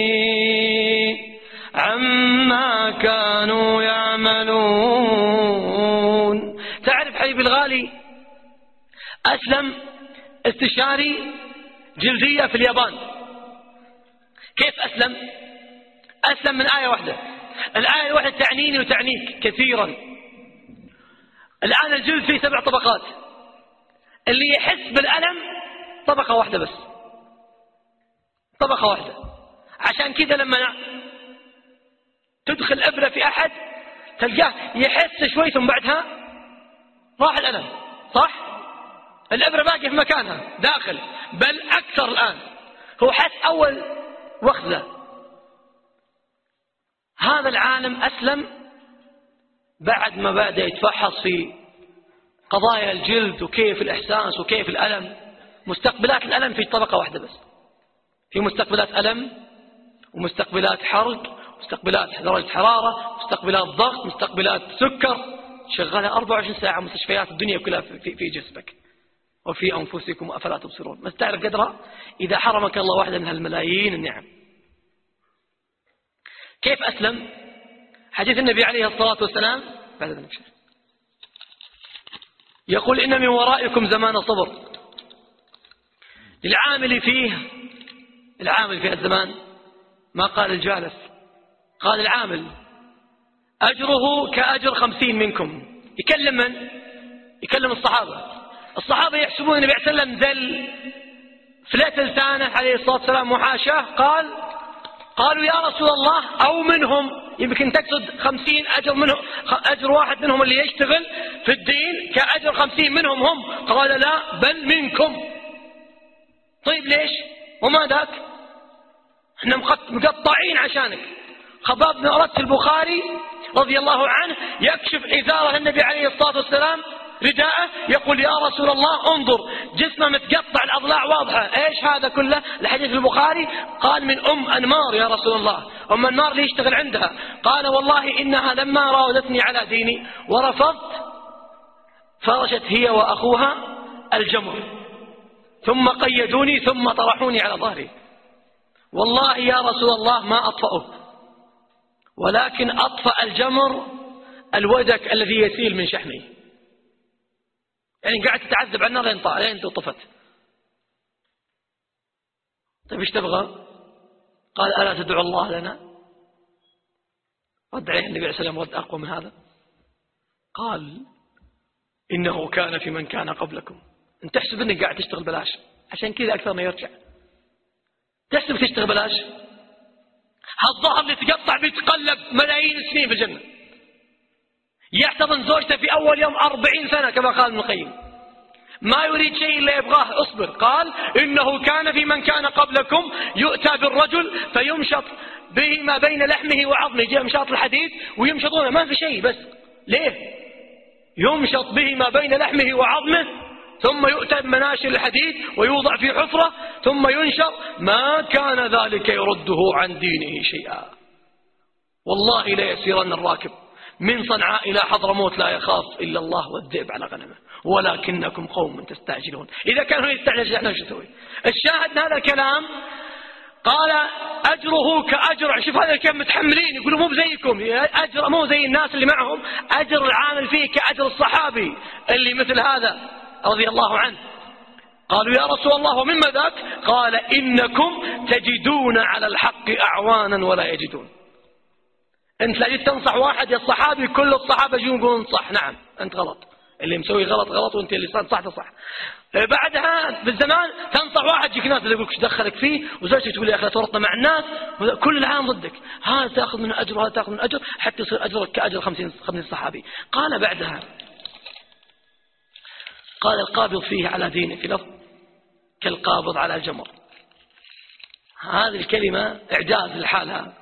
عما كانوا يعملون. تعرف حبيبي الغالي أسلم استشاري جلدية في اليابان. كيف أسلم؟ أسلم من آية واحدة. الآية الواحدة تعنيني وتعنيك كثيرا. الآن الجلد فيه سبع طبقات. اللي يحس بالألم طبقة واحدة بس. طبقة واحدة. عشان كذا لما تدخل إبرة في أحد تلقاه يحس شوي ثم بعدها راح الألم. صح؟ الإبرة باقية في مكانها داخل. بل أكثر الآن. هو حس أول وخزة هذا العالم أسلم بعد ما بدأ يتفحص في قضايا الجلد وكيف الإحساس وكيف الألم. مستقبلات الألم في طبقة واحدة بس. في مستقبلات ألم ومستقبلات حرق مستقبلات درجة حرارة مستقبلات ضغط مستقبلات سكر. شغالة 24 ساعة مستشفيات الدنيا كلها في جسمك. وفي أنفسكم أفلا تبصرون. بس تعرف قدرها؟ إذا حرمك الله واحدة من هالملايين النعم. كيف أسلم؟ حديث النبي عليه الصلاة والسلام بعد ذلك. يقول إن من ورائكم زمان صبر. للعامل فيه العامل في الزمان ما قال الجالس. قال العامل أجره كأجر خمسين منكم. يكلم من؟ يكلم الصحابة. الصحابة يحسبون النبي عليه وسلم ذل. فلت لسانه عليه الصلاة والسلام وحاشاه قال قالوا يا رسول الله أو منهم يمكن تقصد خمسين أجر منهم أجر واحد منهم اللي يشتغل في الدين كأجر خمسين منهم هم. قال لا بل منكم. طيب ليش؟ وما ذاك؟ إحنا مقطعين عشانك. خباب بن أرد البخاري رضي الله عنه يكشف إزارة النبي عليه الصلاة والسلام رداءه يقول يا رسول الله انظر جسمه متقطع الأضلاع واضحة. إيش هذا كله؟ الحديث البخاري قال من أم أنمار يا رسول الله. أم أنمار اللي يشتغل عندها؟ قال والله إنها لما راودتني على ديني ورفضت فرشت هي وأخوها الجمر ثم قيدوني ثم طرحوني على ظهري. والله يا رسول الله ما أطفأه. ولكن أطفأ الجمر الودك الذي يسيل من شحمي يعني قاعد تتعذب النار لين لين طفت طيب إيش تبغى؟ قال ألا تدعو الله لنا؟ رد عليه النبي عليه السلام رد أقوى من هذا. قال إنه كان في من كان قبلكم. أنت تحسب أنك قاعد تشتغل بلاش عشان كذا أكثر ما يرجع. تحسب تشتغل بلاش هالظهر اللي تقطع بيتقلب ملايين السنين في الجنة. يحتضن زوجته في أول يوم أربعين سنة كما قال ابن القيم. ما يريد شيء إلا يبغاه اصبر. قال إنه كان في من كان قبلكم يؤتى بالرجل فيمشط به ما بين لحمه وعظمه. يجي مشاط الحديد ويمشطونه ما في شيء بس. ليه؟ يمشط به ما بين لحمه وعظمه ثم يؤتى بمناشر الحديد ويوضع في حفرة ثم ينشر ما كان ذلك يرده عن دينه شيئا. والله لا يسيرن الراكب. من صنعاء إلى حضرموت لا يخاف إلا الله والذئب على غنمه. ولكنكم قوم تستعجلون. إذا كان هو يستعجل إحنا وش نسوي؟ الشاهد هذا الكلام قال أجره كأجر شوف هذا كيف متحملين يقولوا مو بزيكم أجر مو زي الناس اللي معهم أجر العامل فيه كأجر الصحابي اللي مثل هذا رضي الله عنه. قالوا يا رسول الله ومما ذاك قال إنكم تجدون على الحق أعوانا ولا يجدون. انت لا تنصح واحد يا الصحابي كل الصحابة يجون يقولون صح نعم انت غلط. اللي مسوي غلط غلط وانت اللي صح صح بعدها بالزمان تنصح واحد يجيك ناس يقول إيش دخلك فيه؟ وزوجتك تقول يا أخي تورطنا مع الناس. كل العام ضدك. هذا تأخذ من أجر وهذا تأخذ من أجر حتى يصير أجرك كأجر 50 50 صحابي. قال بعدها قال القابض فيه على دينه في لفظ كالقابض على الجمر. هذه الكلمة إعجاز لحالها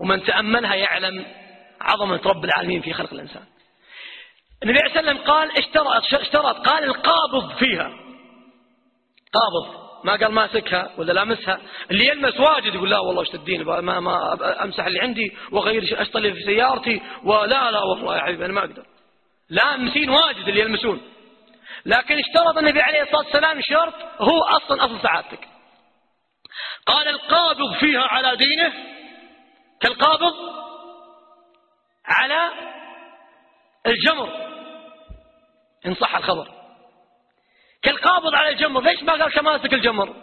ومن تأملها يعلم عظمة رب العالمين في خلق الإنسان. النبي عليه وسلم قال اشترط, اشترط قال القابض فيها. قابض. ما قال ماسكها ولا لامسها. اللي يلمس واجد يقول لا والله اشتدين ما, ما أمسح اللي عندي وأغير اشتغل في سيارتي ولا لا والله يا حبيبي أنا ما أقدر. لامسين واجد اللي يلمسون. لكن اشترط النبي عليه الصلاة والسلام شرط هو أصلا أصل سعادتك. قال القابض فيها على دينه كالقابض على الجمر إن صح الخبر. كالقابض على الجمر ليش ما قال كماسك الجمر؟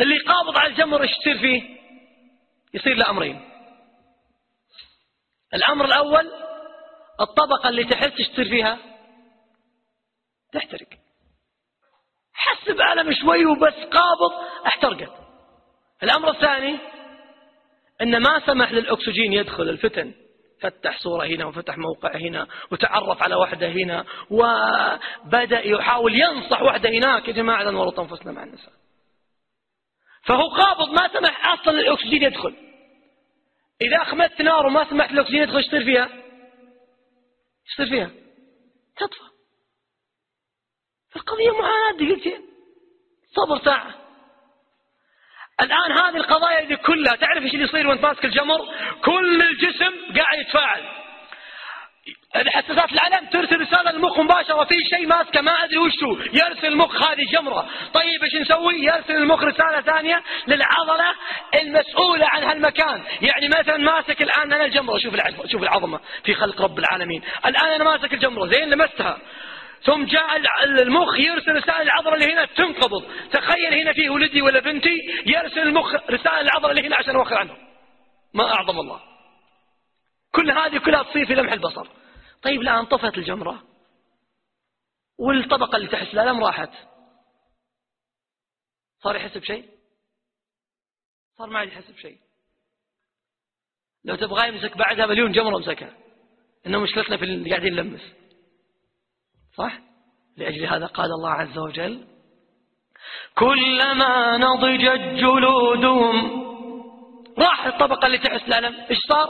اللي قابض على الجمر إيش يصير فيه؟ يصير له أمرين. الأمر الأول الطبقة اللي تحس تصير فيها؟ تحترق. حس بألم شوي وبس قابض احترقت. الأمر الثاني أن ما سمح للأكسجين يدخل الفتن. فتح صورة هنا وفتح موقع هنا وتعرف على وحدة هنا وبدأ يحاول ينصح وحدة هناك. يا جماعة لا نورط أنفسنا مع النساء. فهو قابض ما سمح أصلا الأكسجين يدخل. إذا أخمدت نار وما سمحت الأكسجين يدخل إيش يصير فيها؟ إيش يصير فيها؟ تطفى. القضية معاناة دقيقتين. صبر ساعة. الآن هذه القضايا دي كلها تعرف إيش اللي يصير وانت ماسك الجمر كل الجسم قاعد يتفاعل. الحساسات العلم ترسل رسالة للمخ مباشرة في شيء ماسكه ما أدري وش هو. يرسل المخ هذه جمرة. طيب إيش نسوي؟ يرسل المخ رسالة ثانية للعضلة المسؤولة عن هالمكان. يعني مثلا ماسك الآن أنا الجمرة. شوف شوف العظمة في خلق رب العالمين. الآن أنا ماسك الجمرة. زين لمستها. ثم جاء المخ يرسل رسالة العضلة اللي هنا تنقبض تخيل هنا فيه ولدي ولا بنتي يرسل المخ رسالة العضلة اللي هنا عشان أوخر عنه ما أعظم الله. كل هذه كلها تصير في لمح البصر. طيب الآن طفت الجمرة. والطبقة اللي تحس الألم راحت. صار يحس بشيء؟ صار ما عاد يحس بشيء. لو تبغى يمسك بعدها مليون جمرة امسكها إنه مشكلتنا في اللي قاعدين نلمس. صح؟ لأجل هذا قال الله عز وجل كلما نضجت جلودهم راح الطبقة اللي تحس الألم إيش صار؟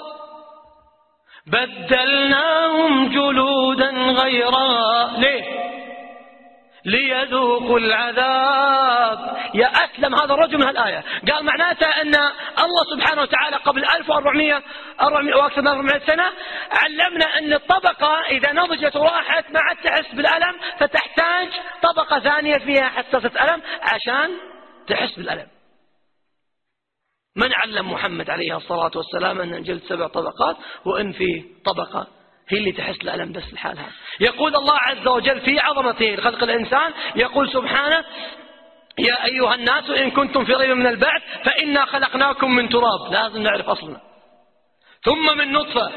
بدلناهم جلودا غيرها ليه؟ ليذوقوا العذاب. يا أسلم هذا الرجل من هالآية. قال معناته أن الله سبحانه وتعالى قبل 1400 وأكثر من 400 سنة علمنا أن الطبقة إذا نضجت وراحت عاد بالألم فتحتاج طبقة ثانية فيها حساسة ألم عشان تحس بالألم. من علم محمد عليه الصلاة والسلام أن الجلد سبع طبقات وإن في طبقة هي اللي تحس الألم بس لحالها. يقول الله عز وجل في عظمته خلق الإنسان يقول سبحانه يا أيها الناس إن كنتم في ريب من البعث فإنا خلقناكم من تراب. لازم نعرف أصلنا. ثم من نطفة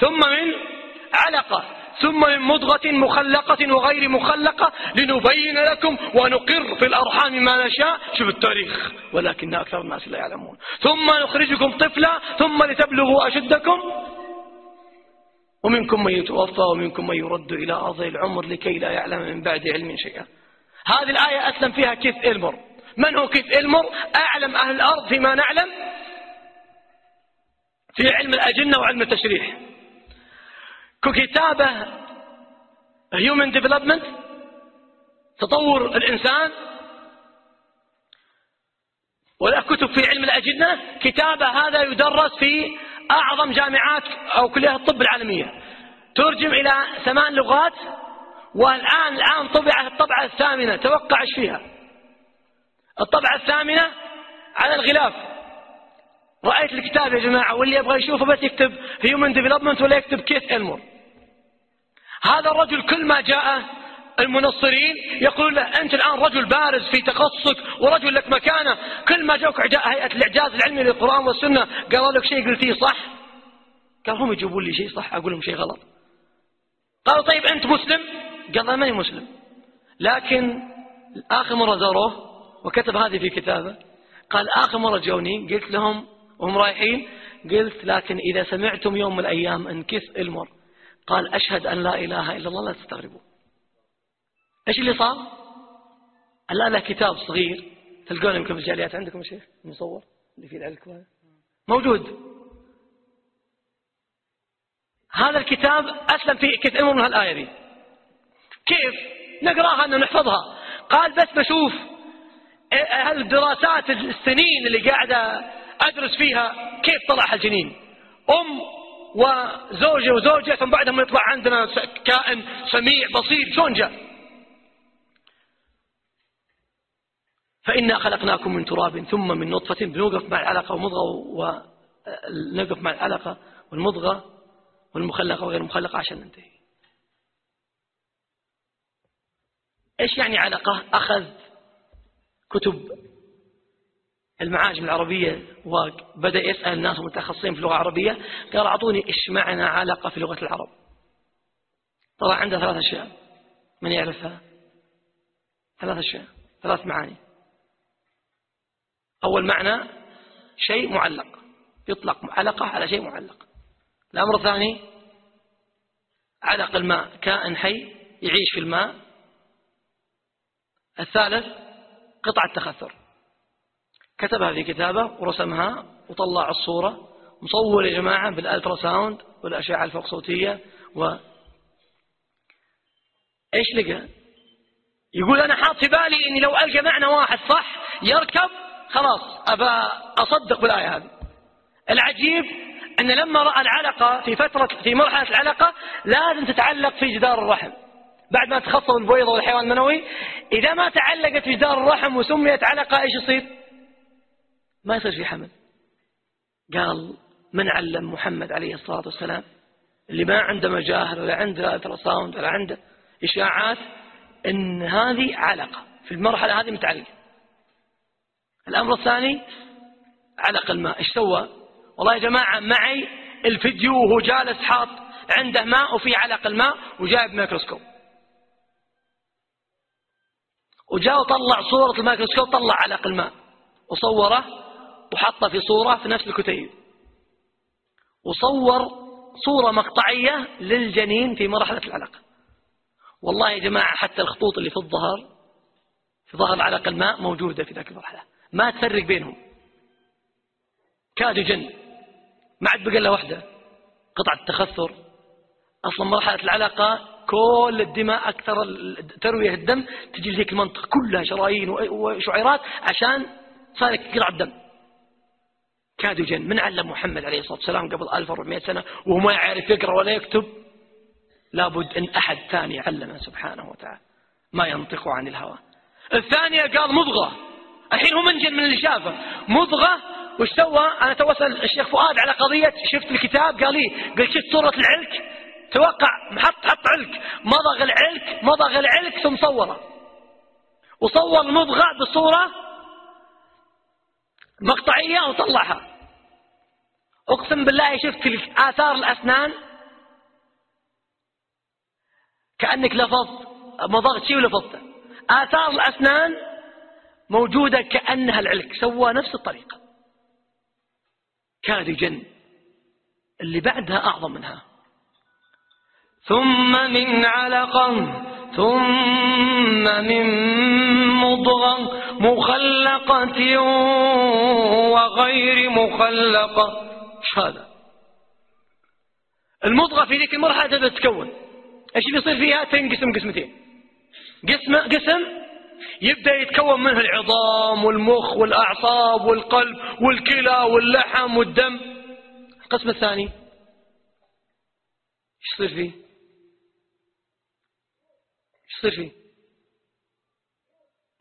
ثم من علقة. ثم من مضغة مخلقة وغير مخلقة لنبين لكم ونقر في الأرحام ما نشاء. شوف التاريخ ولكن أكثر الناس لا يعلمون. ثم نخرجكم طفلا ثم لتبلغوا أشدكم. ومنكم من يتوفى ومنكم من يرد إلى أرض العمر لكي لا يعلم من بعد علم شيئا. هذه الآية أسلم فيها كيف إلمر. من هو كيف إلمر؟ أعلم أهل الأرض فيما نعلم في علم الأجنة وعلم التشريح. ككتابة Human Development تطور الإنسان. ولا كتب في علم الأجنة كتابة هذا يدرس في أعظم جامعات أو كليات الطب العالمية. ترجم إلى ثمان لغات والآن الآن طبعت الطبعة الثامنة. توقع إيش فيها؟ الطبعة الثامنة على الغلاف. رأيت الكتاب يا جماعة واللي يبغى يشوفه بس يكتب human development ولا يكتب Keith L. Moore هذا الرجل كل ما جاء المنصرين يقولون له أنت الآن رجل بارز في تخصصك ورجل لك مكانة. كل ما جاءك هيئة الإعجاز العلمي للقرآن والسنة قالوا لك شيء قلتيه صح؟ قال هم يجيبون لي شيء صح أقول لهم شيء غلط. قالوا طيب أنت مسلم؟ قال أنا ماني مسلم. لكن آخر مرة زاروه وكتب هذه في كتابه. قال آخر مرة جوني قلت لهم وهم رايحين قلت لكن إذا سمعتم يوم من الأيام كيف المر قال أشهد أن لا إله إلا الله لا تستغربوا. إيش اللي صار؟ الآن له كتاب صغير. تلقونه يمكن في الجاليات عندكم شيخ؟ مصور. اللي فيه العلك موجود. هذا الكتاب أسلم في كثير من هالآية دي. كيف؟ نقراها أنه نحفظها. قال بس بشوف هالدراسات السنين اللي قاعدة أدرس فيها كيف طلع هالجنين. أم وزوجة وزوجة ثم بعدهم يطلع عندنا كائن سميع بصير شلون جاء فإنا خلقناكم من تراب ثم من نطفة بنوقف مع العلقة ومضغة ونقف مع العلقة والمضغة والمخلقة وغير المخلقة عشان ننتهي. إيش يعني علقة أخذ كتب المعاجم العربية وبدأ يسأل الناس المتخصصين في اللغة العربية قال أعطوني إيش معنى علقة في لغة العرب. طلع عنده ثلاث أشياء. من يعرفها؟ ثلاث أشياء ثلاث معاني. أول معنى شيء معلق. يطلق علقة على شيء معلق. الأمر الثاني علق الماء كائن حي يعيش في الماء. الثالث قطعة تخثر كتبها في كتابة ورسمها وطلع الصورة مصور يا جماعة بالألترا ساوند والأشعة الفوق صوتية و إيش لقى؟ يقول أنا حاط في بالي إني لو ألقى معنى واحد صح يركب خلاص أبى أصدق بالآية هذه. العجيب أن لما رأى العلقة في فترة في مرحلة العلقة لازم تتعلق في جدار الرحم. بعد ما تخصب البويضة والحيوان المنوي إذا ما تعلقت في جدار الرحم وسميت علقة إيش يصير؟ ما يصير في حمل. قال من علم محمد عليه الصلاة والسلام اللي ما عنده مجاهر ولا عنده ultrasound ولا عنده إشاعات إن هذه علقة. في المرحلة هذه متعلقة. الأمر الثاني علق الماء. إيش سوى؟ والله يا جماعة معي الفيديو وهو جالس حاط عنده ماء وفي علق الماء وجايب ميكروسكوب وجاء وطلع صورة الميكروسكوب طلع علق الماء. وصوره وحطه في صورة في نفس الكتيب. وصور صورة مقطعية للجنين في مرحلة العلقة والله يا جماعة حتى الخطوط اللي في الظهر في ظهر علق الماء موجودة في ذاك المرحلة. ما تفرق بينهم. كاد جن. ما عاد بقى واحدة. قطعة تخثر أصلا مرحلة العلاقة كل الدماء أكثر تروية الدم تجي لذيك المنطقة كلها شرايين وشعيرات عشان صار قطعة دم. كاد جن من علم محمد عليه الصلاة والسلام قبل 1400 سنة وهو ما يعرف يقرأ ولا يكتب؟ لابد أن أحد ثاني علمه سبحانه وتعالى. ما ينطق عن الهوى. الثانية قال مضغة. الحين هو منجن من اللي شافه. مضغة. وش سوى؟ أنا توصل الشيخ فؤاد على قضية. شفت الكتاب؟ قال لي قلت شفت سورة العلك؟ توقع. محط حط علك. مضغ العلك مضغ العلك ثم صوره. وصور المضغة بصورة مقطعية وطلعها. أقسم بالله شفت آثار الأسنان كأنك لفظت مضغت شيء ولفظته آثار الأسنان موجودة كأنها العلك سوى نفس الطريقة. كاد جن اللي بعدها أعظم منها. ثم من علقة ثم من مضغة مخلقة وغير مخلقة. إيش هذا المضغة في ذيك المرحلة تبدأ تتكون. إيش اللي يصير فيها؟ تنقسم قسمتين. قسم قسم يبدأ يتكون منه العظام والمخ والأعصاب والقلب والكلى واللحم والدم. القسم الثاني. إيش يصير فيه؟ يصير فيه.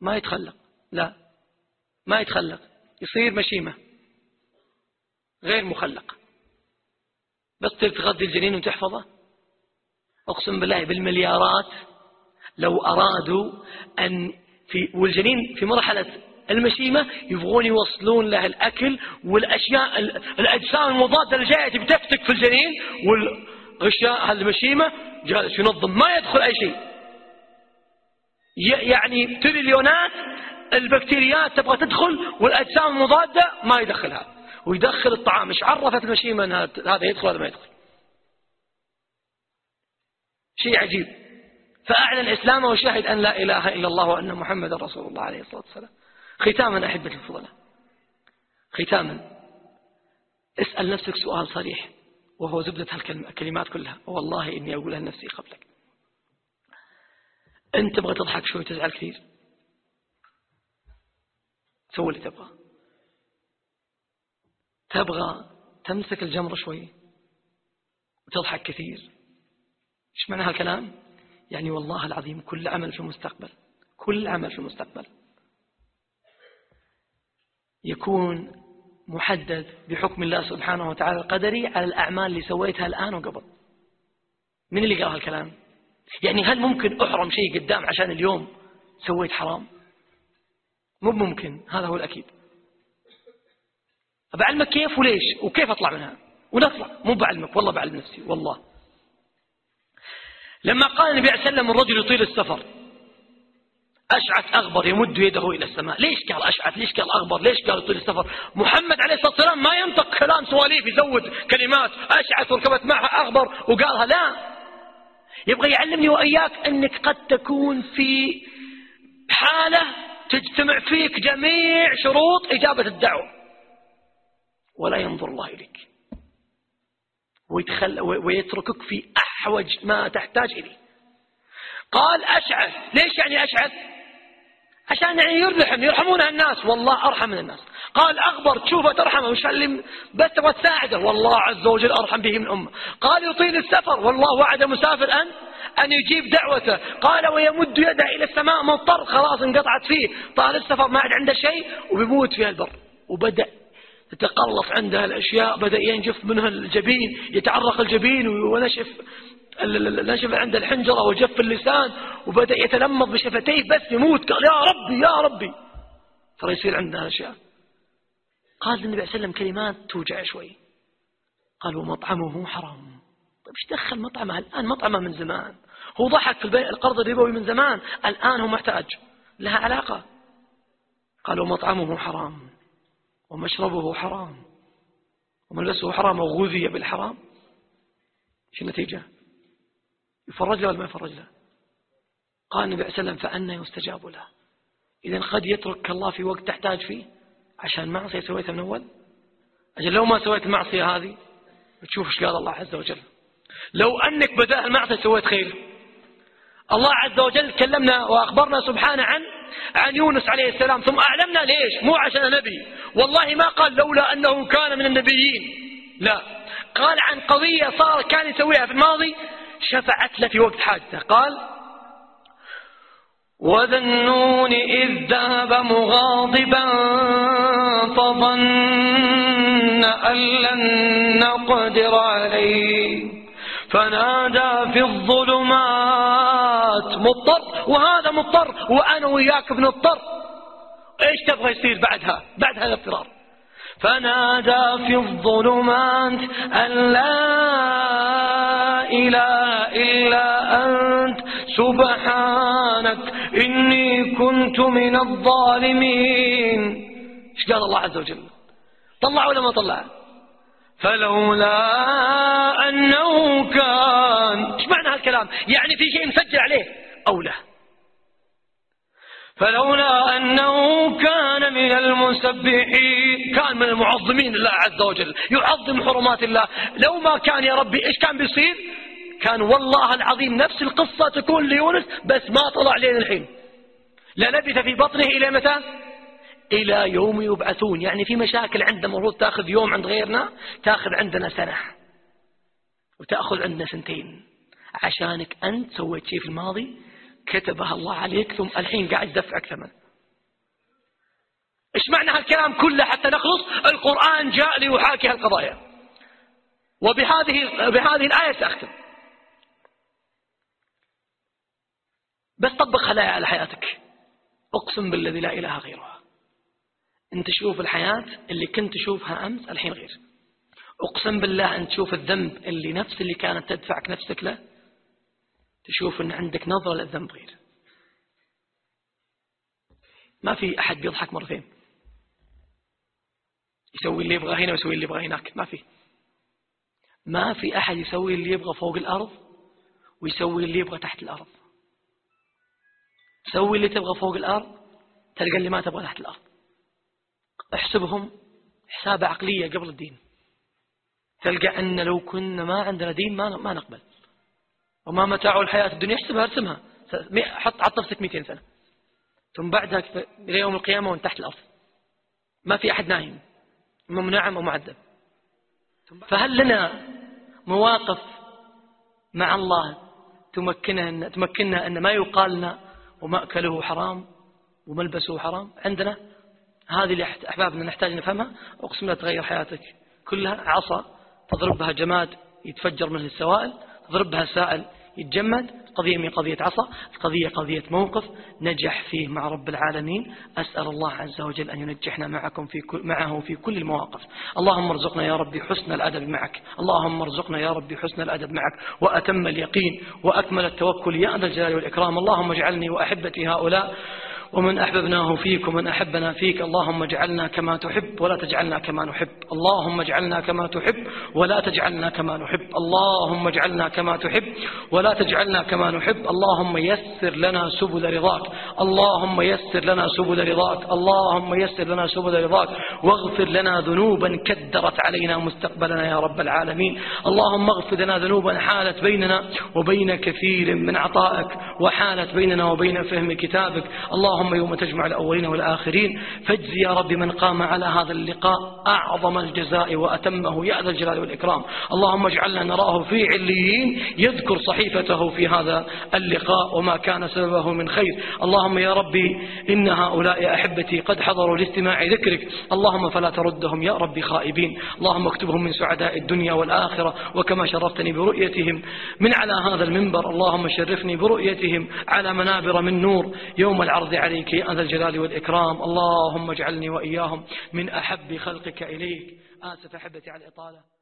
ما يتخلق. لا. ما يتخلق. يصير مشيمة. غير مخلق. بس تغذي الجنين وتحفظه أقسم بالله بالمليارات لو أرادوا أن في والجنين في مرحلة المشيمة يبغون يوصلون له الأكل والأشياء الأجسام المضادة اللي جاية بتفتك في الجنين والغشاء المشيمة جالس ينظم. ما يدخل أي شيء. يعني تريليونات البكتيريات تبغى تدخل والأجسام المضادة ما يدخلها. ويدخل الطعام. إيش عرفت المشيمة أن هذا يدخل هذا ما يدخل؟ شيء عجيب. فأعلن إسلامه وشهد أن لا إله إلا الله وأن محمد رسول الله عليه الصلاة والسلام. ختاما أحبة الفضلاء. ختاما. اسأل نفسك سؤال صريح. وهو زبدة هالكلمات كلها. والله إني أقولها لنفسي قبلك. أنت تبغى تضحك شوي تزعل كثير. سوي اللي تبغى. تبغى تمسك الجمر شوي وتضحك كثير. إيش معنى هالكلام؟ يعني والله العظيم كل عمل في المستقبل كل عمل في المستقبل يكون محدد بحكم الله سبحانه وتعالى القدري على الأعمال اللي سويتها الآن وقبل. من اللي قال هالكلام؟ يعني هل ممكن أحرم شيء قدام عشان اليوم سويت حرام؟ مو ممكن هذا هو الأكيد. بعلمك كيف وليش؟ وكيف أطلع منها؟ ونطلع. مو بعلمك والله بعلم نفسي والله. لما قال النبي عليه وسلم الرجل يطيل السفر أشعث أغبر يمد يده إلى السماء. ليش قال أشعث؟ ليش قال أغبر؟ ليش قال يطيل السفر؟ محمد عليه الصلاة والسلام ما ينطق كلام سواليف يزود كلمات. أشعث وركبت معها أغبر وقالها لا. يبغى يعلمني وإياك أنك قد تكون في حالة تجتمع فيك جميع شروط إجابة الدعوة. ولا ينظر الله إليك. ويتخل ويتركك في أحوج ما تحتاج إليه. قال أشعث. ليش يعني أشعث؟ عشان يعني يرحم يرحمونها الناس. والله أرحم من الناس. قال أغبر تشوفه ترحمه وش اللي بس تبغى تساعده. والله عز وجل أرحم به من أمه. قال يطيل السفر. والله وعد مسافر أن أن يجيب دعوته. قال ويمد يده إلى السماء مضطر. خلاص انقطعت فيه. طال السفر ما عاد عنده شيء وبيموت في البر وبدأ تتقلص عندها الأشياء بدأ ينجف منها الجبين يتعرق الجبين ونشف نشف عند الحنجرة وجف اللسان وبدأ يتلمض بشفتيه بس يموت. قال يا ربي يا ربي. ترى يصير عندنا أشياء. قال النبي عليه وسلم كلمات توجع شوي. قال ومطعمه حرام. طيب إيش دخل مطعمه؟ الآن مطعمه من زمان. هو ضحك في القرض الربوي من زمان. الآن هو محتاج. لها علاقة. قال ومطعمه حرام. ومشربه حرام. وملبسه حرام. وغذي بالحرام. إيش النتيجة؟ يفرج له ولا ما يفرج له قال النبي عليه وسلم فأنا يستجاب له. إذا قد يترك الله في وقت تحتاج فيه عشان معصية سويتها من أول؟ أجل لو ما سويت المعصية هذه بتشوف إيش قال الله عز وجل. لو أنك بدأ المعصية سويت خير. الله عز وجل كلمنا وأخبرنا سبحانه عن عن يونس عليه السلام ثم أعلمنا ليش؟ مو عشان نبي. والله ما قال لولا أنه كان من النبيين. لا. قال عن قضية صار كان يسويها في الماضي شفعت له في وقت حاجته قال وذا النون إذ ذهب مغاضبا فظن أن لن نقدر عليه. فنادى في الظلمات مضطر وهذا مضطر وأنا وياك بنضطر إيش تبغى يصير بعدها؟ بعد هذا الاضطرار. فنادى في الظلمات أن لا إله إلا أنت. سبحانك إني كنت من الظالمين. إيش قال الله عز وجل؟ طلع ولا ما طلع؟ فلولا أنه كان. إيش معنى هالكلام؟ يعني في شيء مسجل عليه أو لا؟ فلولا أنه كان من المسبحين كان من المعظمين الله عز وجل يعظم حرمات الله. لو ما كان يا ربي إيش كان بيصير؟ كان والله العظيم نفس القصة تكون ليونس بس ما طلع لين الحين. للبث في بطنه إلى متى؟ إلى يوم يبعثون. يعني في مشاكل عندنا المفروض تأخذ يوم عند غيرنا تأخذ عندنا سنة. وتأخذ عندنا سنتين. عشانك أنت سويت شيء في الماضي كتبها الله عليك ثم الحين قاعد دفعك ثمن إيش معنى هالكلام كله حتى نخلص؟ القرآن جاء ليحاكي هالقضايا. وبهذه بهذه الآية سأختم. بس طبقها على حياتك. أقسم بالذي لا إله غيره. أنت تشوف الحياة اللي كنت تشوفها أمس الحين غير. أقسم بالله أن تشوف الذنب اللي نفس اللي كانت تدفعك نفسك له تشوف أن عندك نظرة للذنب غير. ما في أحد بيضحك مرتين. يسوي اللي يبغى هنا ويسوي اللي يبغى هناك. ما في. ما في أحد يسوي اللي يبغى فوق الأرض ويسوي اللي يبغى تحت الأرض. سوي اللي تبغى فوق الأرض تلقى اللي ما تبغى تحت الأرض. احسبهم حساب عقلية قبل الدين. تلقى أن لو كنا ما عندنا دين ما ما نقبل. وما متاع الحياة الدنيا احسبها ارسمها. حط حط نفسك 200 سنة. ثم بعدها إلى يوم القيامة وانت تحت الأرض. ما في أحد نايم. ممنعم ومعذب فهل لنا مواقف مع الله تمكننا تمكننا أن ما يقال لنا ومأكله حرام وملبسه حرام؟ عندنا. هذه اللي أحبابنا نحتاج نفهمها. أقسم لا تغير حياتك كلها. عصا تضرب بها جماد يتفجر منه السوائل. تضرب بها سائل يتجمد قضية من قضية عصا القضية قضية موقف نجح فيه مع رب العالمين. أسأل الله عز وجل أن ينجحنا معكم في كل معه في كل المواقف. اللهم ارزقنا يا ربي حسن الأدب معك. اللهم ارزقنا يا ربي حسن الأدب معك. وأتم اليقين وأكمل التوكل يا ذا الجلال والإكرام. اللهم اجعلني وأحبتي هؤلاء ومن أحببناه فيك ومن أحبنا فيك اللهم اجعلنا كما تحب ولا تجعلنا كما نحب. اللهم اجعلنا كما تحب ولا تجعلنا كما نحب. اللهم اجعلنا كما تحب ولا تجعلنا كما نحب. اللهم يسر لنا سبل رضاك. اللهم يسر لنا سبل رضاك. اللهم يسر لنا سبل رضاك. واغفر لنا ذنوبا كدرت علينا مستقبلنا يا رب العالمين. اللهم اغفر لنا ذنوبا حالت بيننا وبين كثير من عطائك وحالت بيننا وبين فهم كتابك. اللهم اللهم يوم تجمع الأولين والآخرين. فاجزي يا رب من قام على هذا اللقاء أعظم الجزاء وأتمه يا ذا الجلال والإكرام. اللهم اجعلنا نراه في عليين يذكر صحيفته في هذا اللقاء وما كان سببه من خير. اللهم يا ربي إن هؤلاء أحبتي قد حضروا لاستماع ذكرك. اللهم فلا تردهم يا ربي خائبين. اللهم اكتبهم من سعداء الدنيا والآخرة. وكما شرفتني برؤيتهم من على هذا المنبر. اللهم شرفني برؤيتهم على منابر من نور. يوم العرض عليك يا ذا الجلال والإكرام اللهم اجعلني وإياهم من أحب خلقك إليك. آسف أحبتي على الإطالة